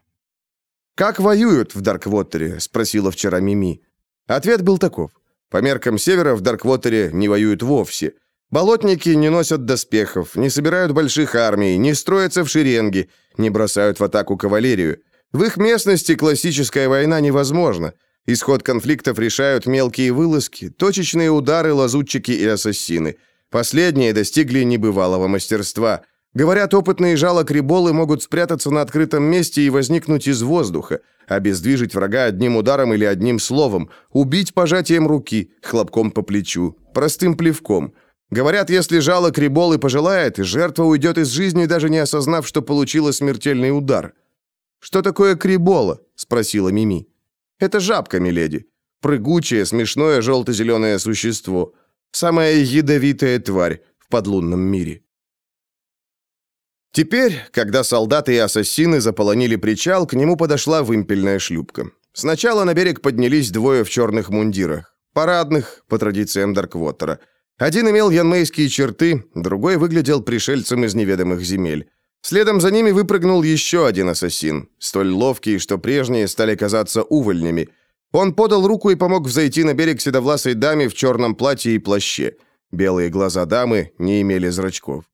[SPEAKER 3] «Как воюют в Дарквотере?» – спросила вчера Мими. Ответ был таков. По меркам Севера в Дарквотере не воюют вовсе.
[SPEAKER 1] Болотники не носят доспехов, не собирают больших армий, не строятся в шеренги, не бросают в атаку кавалерию. В их местности классическая война невозможна. Исход конфликтов решают мелкие вылазки, точечные удары, лазутчики и ассасины. Последние достигли небывалого мастерства. Говорят, опытные жалокриболы могут спрятаться на открытом месте и возникнуть из воздуха, обездвижить врага одним ударом или одним словом, убить пожатием руки, хлопком по плечу, простым плевком. Говорят, если жалокрибол и пожелает, жертва уйдет из жизни, даже не осознав, что получила смертельный удар. «Что такое крибола?» – спросила Мими. «Это жабка, миледи. Прыгучее, смешное желто-зеленое существо. Самая ядовитая тварь в подлунном мире». Теперь, когда солдаты и ассасины заполонили причал, к нему подошла вымпельная шлюпка. Сначала на берег поднялись двое в черных мундирах. Парадных, по традициям Дарквотера. Один имел янмейские черты, другой выглядел пришельцем из неведомых земель. Следом за ними выпрыгнул еще один ассасин, столь ловкий, что прежние стали казаться увольнями. Он подал руку и помог взойти на берег седовласой даме в черном платье и плаще. Белые глаза дамы не имели зрачков.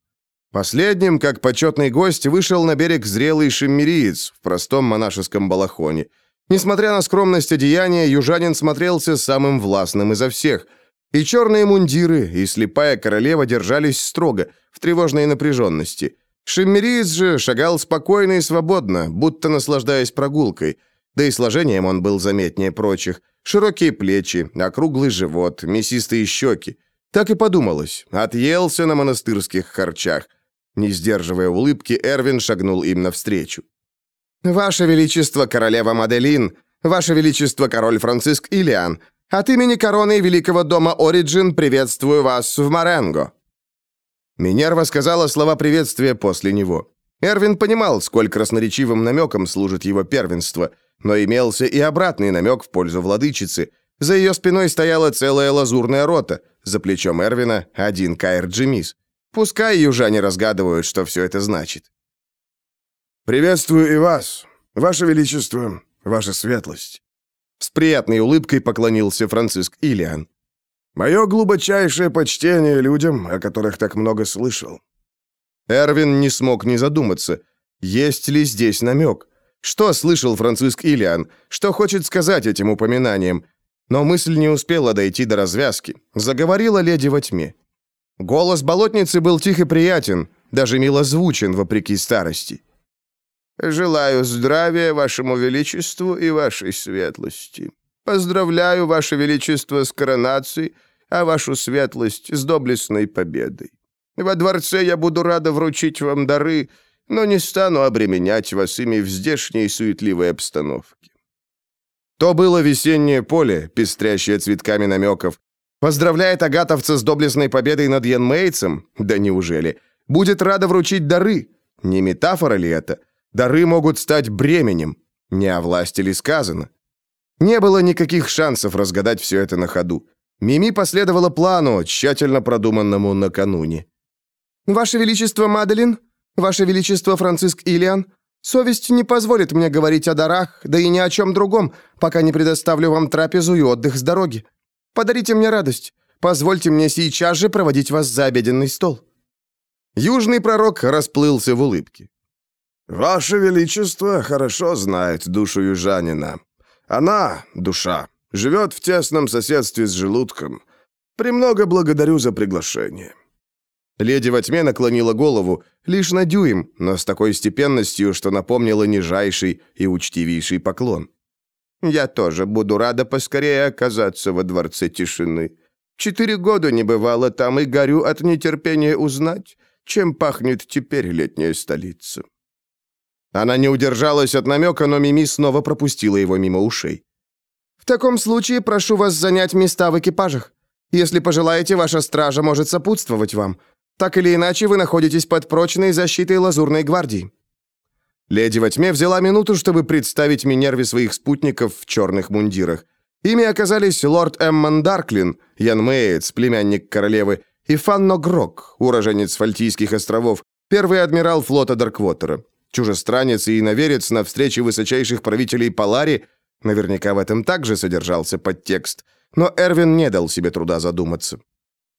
[SPEAKER 1] Последним, как почетный гость, вышел на берег зрелый шиммериец в простом монашеском балахоне. Несмотря на скромность одеяния, южанин смотрелся самым властным изо всех. И черные мундиры, и слепая королева держались строго, в тревожной напряженности. Шиммериец же шагал спокойно и свободно, будто наслаждаясь прогулкой. Да и сложением он был заметнее прочих. Широкие плечи, округлый живот, мясистые щеки. Так и подумалось, отъелся на монастырских харчах – не сдерживая улыбки, Эрвин шагнул им навстречу. «Ваше Величество, королева Маделин, Ваше Величество, король Франциск Илиан, от имени короны Великого дома Ориджин приветствую вас в Маренго». Минерва сказала слова приветствия после него. Эрвин понимал, сколь красноречивым намеком служит его первенство, но имелся и обратный намек в пользу владычицы. За ее спиной стояла целая лазурная рота, за плечом Эрвина один Кайр Джимис. Пускай южане разгадывают, что все это значит.
[SPEAKER 2] «Приветствую и вас, ваше величество, ваша светлость».
[SPEAKER 1] Приятной улыбкой поклонился Франциск Илиан.
[SPEAKER 2] «Мое глубочайшее почтение людям, о которых так много слышал».
[SPEAKER 1] Эрвин не смог не задуматься, есть ли здесь намек. Что слышал Франциск Илиан? Что хочет сказать этим упоминанием? Но мысль не успела дойти до развязки. Заговорила леди во тьме. Голос болотницы был тих и приятен, даже милозвучен, вопреки старости.
[SPEAKER 4] «Желаю здравия вашему величеству и вашей светлости. Поздравляю, ваше величество, с коронацией, а вашу светлость с доблестной победой. Во дворце я буду рада вручить вам дары, но не стану обременять вас ими в здешней суетливой обстановке».
[SPEAKER 1] То было весеннее поле, пестрящее цветками намеков, Поздравляет агатовца с доблестной победой над Янмейцем? Да неужели? Будет рада вручить дары? Не метафора ли это? Дары могут стать бременем. Не о власти ли сказано? Не было никаких шансов разгадать все это на ходу. Мими последовала плану, тщательно продуманному накануне. «Ваше Величество Маделин, Ваше Величество Франциск Илиан, совесть не позволит мне говорить о дарах, да и ни о чем другом, пока не предоставлю вам трапезу и отдых с дороги. Подарите мне радость. Позвольте мне сейчас же проводить вас за обеденный стол». Южный пророк расплылся в улыбке.
[SPEAKER 2] «Ваше Величество хорошо знает душу южанина. Она, душа, живет в тесном соседстве с желудком. Премного благодарю за приглашение».
[SPEAKER 1] Леди во тьме наклонила голову, лишь на дюйм, но с такой степенностью, что напомнила нижайший и учтивейший поклон.
[SPEAKER 4] Я тоже буду рада поскорее оказаться во дворце тишины. Четыре года не бывало там и горю от нетерпения узнать, чем пахнет теперь летняя столица».
[SPEAKER 1] Она не удержалась от намека, но Мими снова пропустила его мимо ушей. «В таком случае прошу вас занять места в экипажах. Если пожелаете, ваша стража может сопутствовать вам. Так или иначе, вы находитесь под прочной защитой Лазурной гвардии». Леди во тьме взяла минуту, чтобы представить Минерве своих спутников в черных мундирах. Ими оказались лорд Эммон Дарклин, Ян Мэйц, племянник королевы, и Фанно Грок, уроженец Фальтийских островов, первый адмирал флота Дарквотера. Чужестранец и иноверец на встрече высочайших правителей Палари, наверняка в этом также содержался подтекст, но Эрвин не дал себе труда задуматься.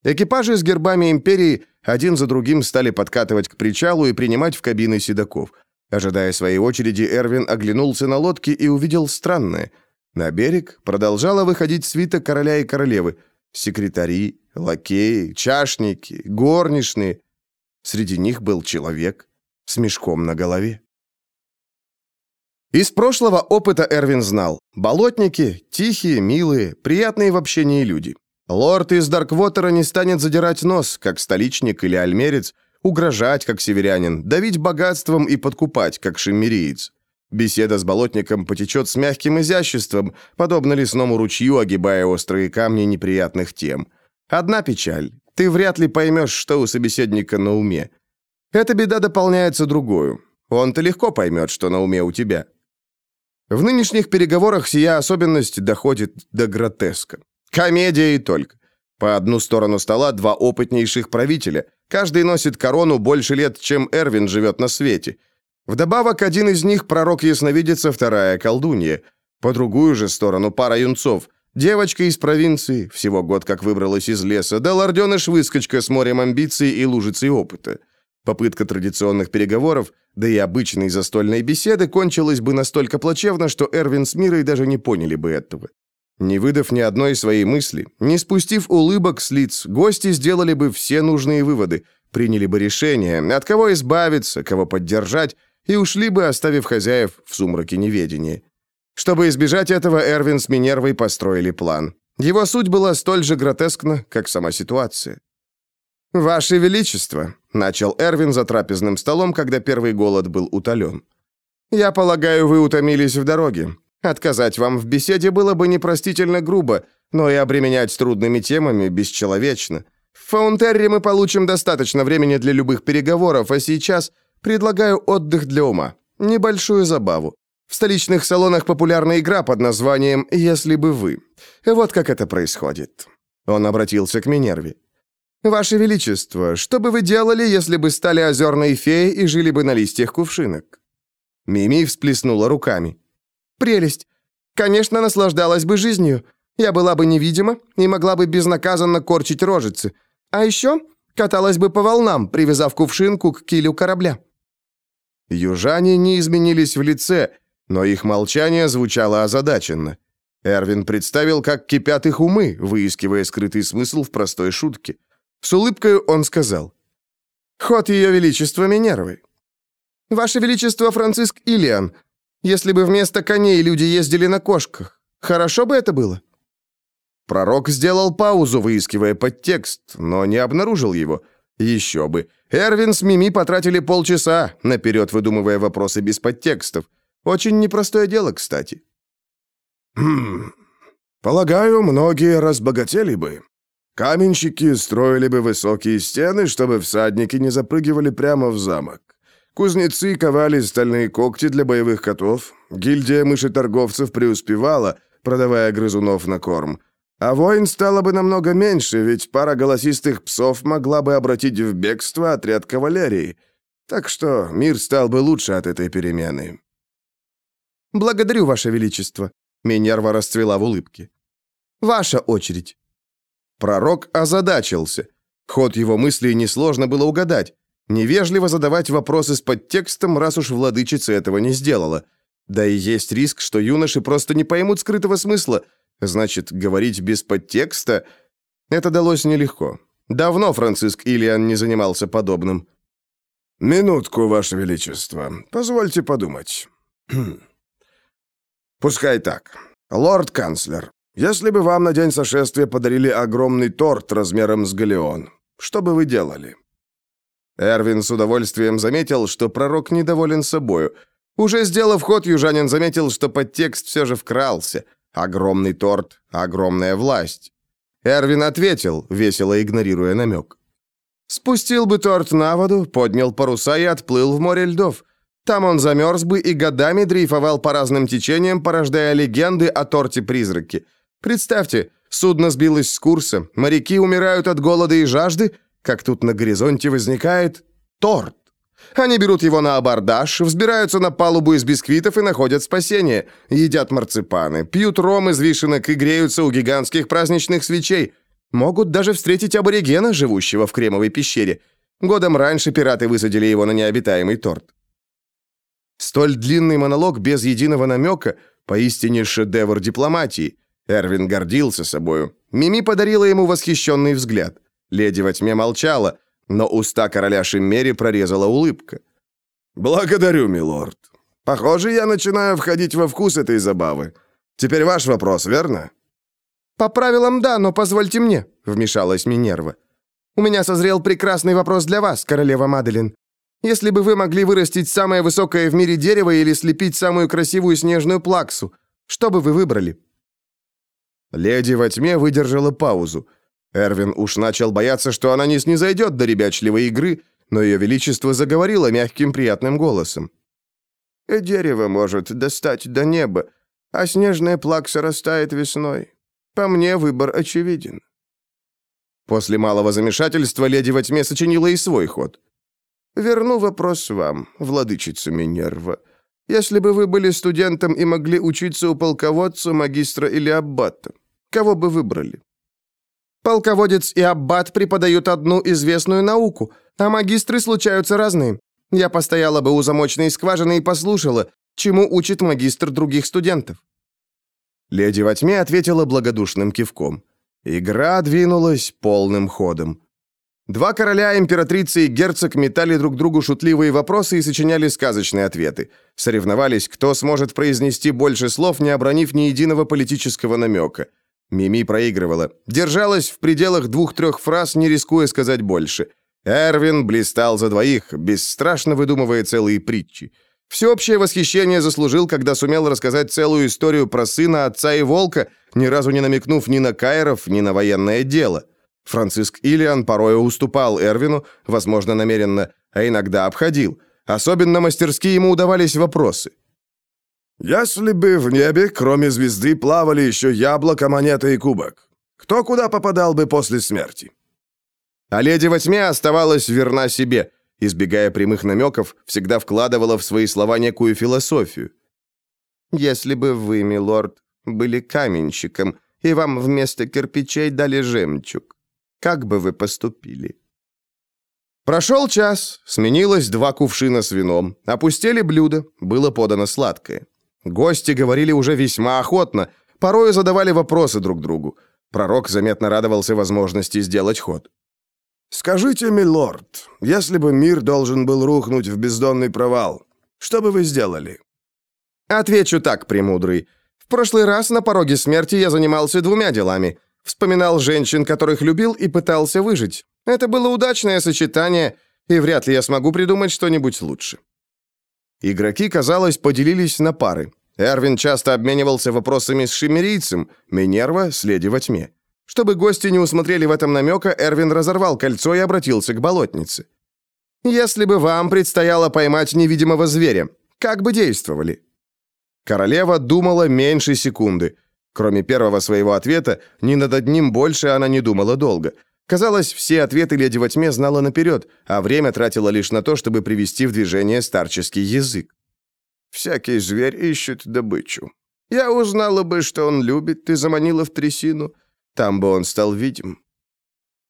[SPEAKER 1] Экипажи с гербами империи один за другим стали подкатывать к причалу и принимать в кабины седаков. Ожидая своей очереди, Эрвин оглянулся на лодки и увидел странное. На берег продолжала выходить свита короля и королевы. Секретари, лакеи, чашники, горничные. Среди них был человек с мешком на голове. Из прошлого опыта Эрвин знал. Болотники – тихие, милые, приятные в общении люди. Лорд из Дарквотера не станет задирать нос, как столичник или альмерец, угрожать, как северянин, давить богатством и подкупать, как шиммериец. Беседа с болотником потечет с мягким изяществом, подобно лесному ручью, огибая острые камни неприятных тем. Одна печаль. Ты вряд ли поймешь, что у собеседника на уме. Эта беда дополняется другую. Он-то легко поймет, что на уме у тебя. В нынешних переговорах сия особенность доходит до гротеска. Комедия и только. По одну сторону стола два опытнейших правителя. Каждый носит корону больше лет, чем Эрвин живет на свете. Вдобавок, один из них пророк ясновидица, вторая колдунья. По другую же сторону пара юнцов. Девочка из провинции, всего год как выбралась из леса, да лорденыш-выскочка с морем амбиций и лужицей опыта. Попытка традиционных переговоров, да и обычной застольной беседы кончилась бы настолько плачевно, что Эрвин с Мирой даже не поняли бы этого. Не выдав ни одной своей мысли, не спустив улыбок с лиц, гости сделали бы все нужные выводы, приняли бы решение, от кого избавиться, кого поддержать, и ушли бы, оставив хозяев в сумраке неведения. Чтобы избежать этого, Эрвин с Минервой построили план. Его суть была столь же гротескна, как сама ситуация. «Ваше Величество», — начал Эрвин за трапезным столом, когда первый голод был утолен. «Я полагаю, вы утомились в дороге. Отказать вам в беседе было бы непростительно грубо, но и обременять трудными темами бесчеловечно. В Фаунтерре мы получим достаточно времени для любых переговоров, а сейчас предлагаю отдых для ума, небольшую забаву. В столичных салонах популярна игра под названием «Если бы вы». Вот как это происходит. Он обратился к Минерве. «Ваше Величество, что бы вы делали, если бы стали озерной феей и жили бы на листьях кувшинок?» Мими всплеснула руками. Прелесть. Конечно, наслаждалась бы жизнью. Я была бы невидима и могла бы безнаказанно корчить рожицы. А еще каталась бы по волнам, привязав кувшинку к килю корабля». Южане не изменились в лице, но их молчание звучало озадаченно. Эрвин представил, как кипят их умы, выискивая скрытый смысл в простой шутке. С улыбкой он сказал. «Ход Ее Величества Минервы». «Ваше Величество Франциск Илиан, если бы вместо коней люди ездили на кошках, хорошо бы это было?» Пророк сделал паузу, выискивая подтекст, но не обнаружил его. Еще бы. Эрвин с Мими потратили полчаса, наперед выдумывая вопросы без подтекстов. Очень непростое дело, кстати.
[SPEAKER 2] «Хм... Полагаю, многие разбогатели бы. Каменщики строили бы высокие стены, чтобы всадники не запрыгивали прямо в замок. Кузнецы ковали стальные когти для боевых котов. Гильдия мышеторговцев преуспевала, продавая грызунов на корм. А войн стало бы намного меньше, ведь пара голосистых псов могла бы обратить в бегство отряд кавалерии. Так что мир стал бы лучше от этой перемены.
[SPEAKER 1] «Благодарю, Ваше Величество», — Минерва расцвела в улыбке. «Ваша очередь». Пророк озадачился. Ход его мыслей несложно было угадать. Невежливо задавать вопросы с подтекстом, раз уж владычица этого не сделала. Да и есть риск, что юноши просто не поймут скрытого смысла. Значит, говорить без подтекста... Это далось нелегко. Давно Франциск Ильян не занимался подобным.
[SPEAKER 2] «Минутку, Ваше Величество. Позвольте подумать. [CLEARS THROAT] Пускай так. Лорд-канцлер, если бы вам на день сошествия подарили огромный торт размером с галеон, что бы вы делали?»
[SPEAKER 1] Эрвин с удовольствием заметил, что пророк недоволен собою. Уже сделав ход, южанин заметил, что подтекст все же вкрался. Огромный торт, огромная власть. Эрвин ответил, весело игнорируя намек. Спустил бы торт на воду, поднял паруса и отплыл в море льдов. Там он замерз бы и годами дрейфовал по разным течениям, порождая легенды о торте-призраке. Представьте, судно сбилось с курса, моряки умирают от голода и жажды, как тут на горизонте возникает торт. Они берут его на абордаж, взбираются на палубу из бисквитов и находят спасение. Едят марципаны, пьют ром из вишенок и греются у гигантских праздничных свечей.
[SPEAKER 3] Могут даже встретить аборигена, живущего в Кремовой пещере. Годом раньше пираты высадили его на необитаемый торт. Столь длинный монолог без единого намека – поистине шедевр дипломатии. Эрвин гордился собою. Мими подарила ему восхищенный взгляд. Леди во тьме молчала, но уста короля Шиммери прорезала улыбка.
[SPEAKER 1] «Благодарю, милорд. Похоже, я начинаю входить во вкус этой забавы. Теперь ваш вопрос, верно?»
[SPEAKER 3] «По правилам, да, но позвольте мне», — вмешалась Минерва. «У меня созрел прекрасный вопрос для вас, королева Маделин. Если бы вы могли вырастить самое высокое в мире дерево или слепить самую красивую снежную плаксу, что бы вы выбрали?»
[SPEAKER 1] Леди во тьме выдержала паузу. Эрвин уж начал бояться, что она не снизойдет до ребячливой игры, но ее величество заговорило мягким приятным голосом.
[SPEAKER 4] «Дерево может достать до неба, а снежная плакса растает весной. По мне выбор очевиден».
[SPEAKER 1] После малого замешательства леди во тьме сочинила и свой ход.
[SPEAKER 4] «Верну вопрос вам, владычица Минерва. Если бы вы были студентом и могли учиться у полководца, магистра или аббата, кого бы выбрали?»
[SPEAKER 3] «Полководец и аббат преподают одну известную науку, а магистры случаются разные. Я постояла бы у замочной скважины и послушала, чему учит магистр других студентов».
[SPEAKER 1] Леди во тьме ответила благодушным кивком. Игра двинулась полным ходом. Два короля, императрица и герцог метали друг другу шутливые вопросы и сочиняли сказочные ответы. Соревновались, кто сможет произнести больше слов, не обронив ни единого политического намека. Мими проигрывала. Держалась в пределах двух-трех фраз, не рискуя сказать больше. Эрвин блистал за двоих, бесстрашно выдумывая целые притчи. Всеобщее восхищение заслужил, когда сумел рассказать целую историю про сына, отца и волка, ни разу не намекнув ни на Кайров, ни на военное дело. Франциск Илиан порой уступал Эрвину, возможно, намеренно, а иногда обходил. Особенно мастерски ему удавались вопросы. «Если бы в небе, кроме звезды, плавали еще яблоко, монета и кубок, кто куда попадал бы после смерти?» А леди во тьме оставалась верна себе – избегая прямых намеков, всегда вкладывала в свои слова некую философию.
[SPEAKER 4] «Если бы вы, милорд, были каменщиком, и вам вместо кирпичей дали жемчуг, как бы вы поступили?»
[SPEAKER 1] Прошел час, сменилось два кувшина с вином, опустили блюдо, было подано сладкое. Гости говорили уже весьма охотно, порою задавали вопросы друг другу. Пророк заметно радовался возможности сделать ход. «Скажите, милорд, если бы мир должен был рухнуть в бездонный провал, что бы вы сделали?»
[SPEAKER 3] «Отвечу так, премудрый. В прошлый раз на пороге смерти я занимался двумя делами. Вспоминал женщин, которых любил, и пытался выжить. Это было удачное сочетание, и вряд ли я смогу придумать что-нибудь лучше».
[SPEAKER 1] Игроки, казалось, поделились на пары. Эрвин часто обменивался вопросами с шимерийцем, Минерва — с леди во тьме. Чтобы гости не усмотрели в этом намека, Эрвин разорвал кольцо и обратился к болотнице. «Если бы вам предстояло поймать невидимого зверя, как бы действовали?» Королева думала меньше секунды. Кроме первого своего ответа, ни над одним больше она не думала долго. Казалось, все ответы леди во тьме знала наперед, а время тратила лишь на то, чтобы привести в движение старческий язык.
[SPEAKER 4] «Всякий зверь ищет добычу. Я узнала бы, что он любит, и заманила в трясину. Там бы он стал видим.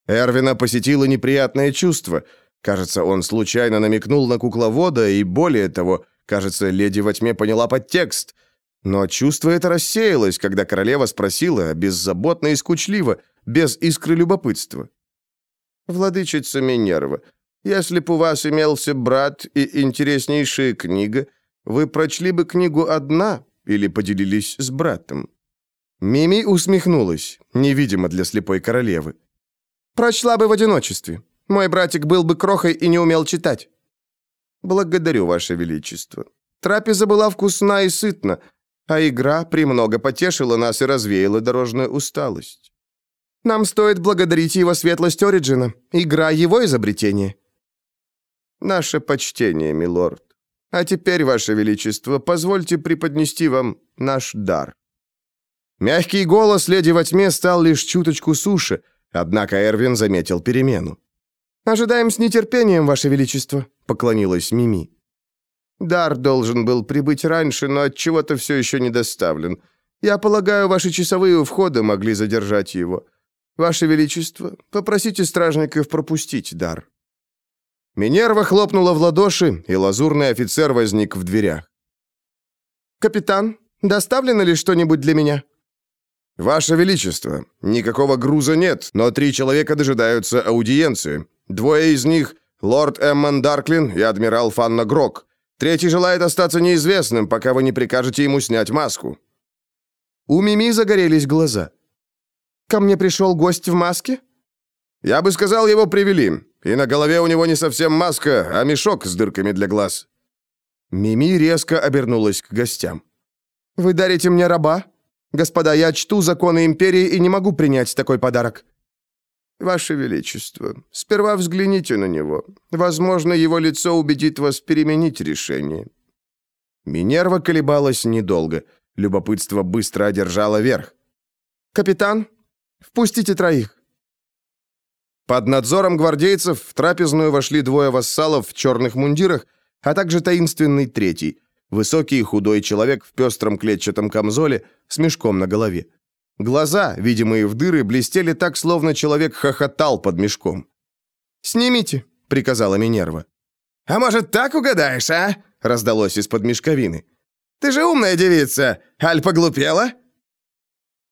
[SPEAKER 1] Эрвина посетило неприятное чувство. Кажется, он случайно намекнул на кукловода, и более того, кажется, леди во тьме поняла подтекст. Но чувство это рассеялось, когда королева спросила, беззаботно и скучливо, без искры любопытства.
[SPEAKER 4] «Владычица Минерва, если бы у вас имелся брат и интереснейшая книга, вы прочли бы книгу одна или поделились с братом?»
[SPEAKER 1] Мими усмехнулась, невидимо для слепой королевы.
[SPEAKER 3] «Прочла бы в одиночестве. Мой братик был бы крохой и не умел читать».
[SPEAKER 4] «Благодарю, Ваше Величество. Трапеза была вкусна и сытна, а игра премного потешила нас и развеяла дорожную усталость».
[SPEAKER 3] «Нам стоит благодарить его светлость Ориджина. Игра — его изобретение».
[SPEAKER 4] «Наше почтение, милорд. А теперь, Ваше Величество, позвольте преподнести вам наш дар».
[SPEAKER 1] Мягкий голос леди во тьме стал лишь чуточку суше, однако Эрвин заметил перемену.
[SPEAKER 3] «Ожидаем с нетерпением, Ваше Величество», — поклонилась Мими.
[SPEAKER 4] «Дар должен был прибыть раньше, но от чего то все еще не доставлен. Я полагаю, ваши часовые у входа могли задержать его. Ваше Величество, попросите стражников пропустить дар».
[SPEAKER 1] Минерва хлопнула в ладоши, и лазурный офицер возник в дверях.
[SPEAKER 3] «Капитан, доставлено ли что-нибудь для меня?»
[SPEAKER 1] «Ваше Величество, никакого груза нет, но три человека дожидаются аудиенции. Двое из них — лорд Эммон Дарклин и адмирал Фанна Грок. Третий желает остаться неизвестным, пока вы не прикажете ему снять маску».
[SPEAKER 3] У Мими загорелись глаза. «Ко мне пришел гость в маске?»
[SPEAKER 1] «Я бы сказал, его привели. И на голове у него не совсем маска, а мешок с дырками для глаз».
[SPEAKER 3] Мими резко обернулась к гостям. «Вы дарите мне раба? Господа, я чту законы империи и не могу принять такой подарок».
[SPEAKER 4] «Ваше Величество, сперва взгляните на него. Возможно, его лицо убедит вас переменить решение».
[SPEAKER 1] Минерва колебалась недолго. Любопытство быстро одержало верх.
[SPEAKER 3] «Капитан, впустите троих».
[SPEAKER 1] Под надзором гвардейцев в трапезную вошли двое вассалов в черных мундирах, а также таинственный третий, высокий и худой человек в пестром клетчатом камзоле с мешком на голове. Глаза, видимые в дыры, блестели так, словно человек хохотал под мешком.
[SPEAKER 3] «Снимите», — приказала Минерва.
[SPEAKER 2] «А может, так угадаешь, а?» — раздалось из-под мешковины. «Ты же умная девица! Аль поглупела?»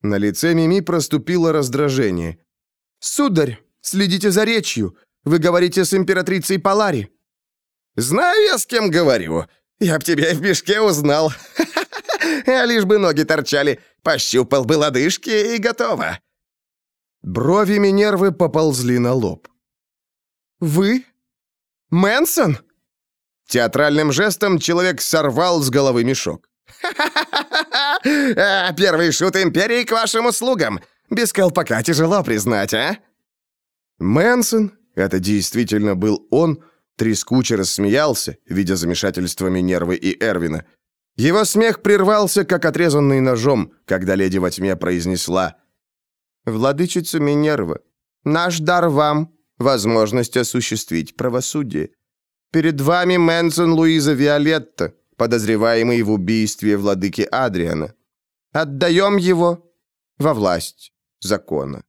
[SPEAKER 1] На лице Мими проступило раздражение.
[SPEAKER 3] «Сударь, следите за речью. Вы говорите с императрицей Палари».
[SPEAKER 2] «Знаю я, с кем говорю. Я б тебя и в мешке узнал. [LAUGHS] А лишь бы ноги торчали. Пощупал бы лодыжки и готово».
[SPEAKER 1] Брови Минервы поползли на лоб.
[SPEAKER 3] «Вы? Мэнсон?»
[SPEAKER 2] Театральным жестом человек сорвал с головы мешок. [LAUGHS] А, «Первый шут империи к вашим услугам. Без колпака тяжело признать, а?»
[SPEAKER 1] Мэнсон, это действительно был он, трескуче рассмеялся, видя замешательство Минервы и Эрвина. Его смех прервался, как отрезанный ножом, когда леди во тьме произнесла
[SPEAKER 4] «Владычица Минерва, наш дар вам — возможность осуществить правосудие. Перед вами Мэнсон Луиза Виолетта, подозреваемый в убийстве владыки Адриана. Отдаем его во власть закона».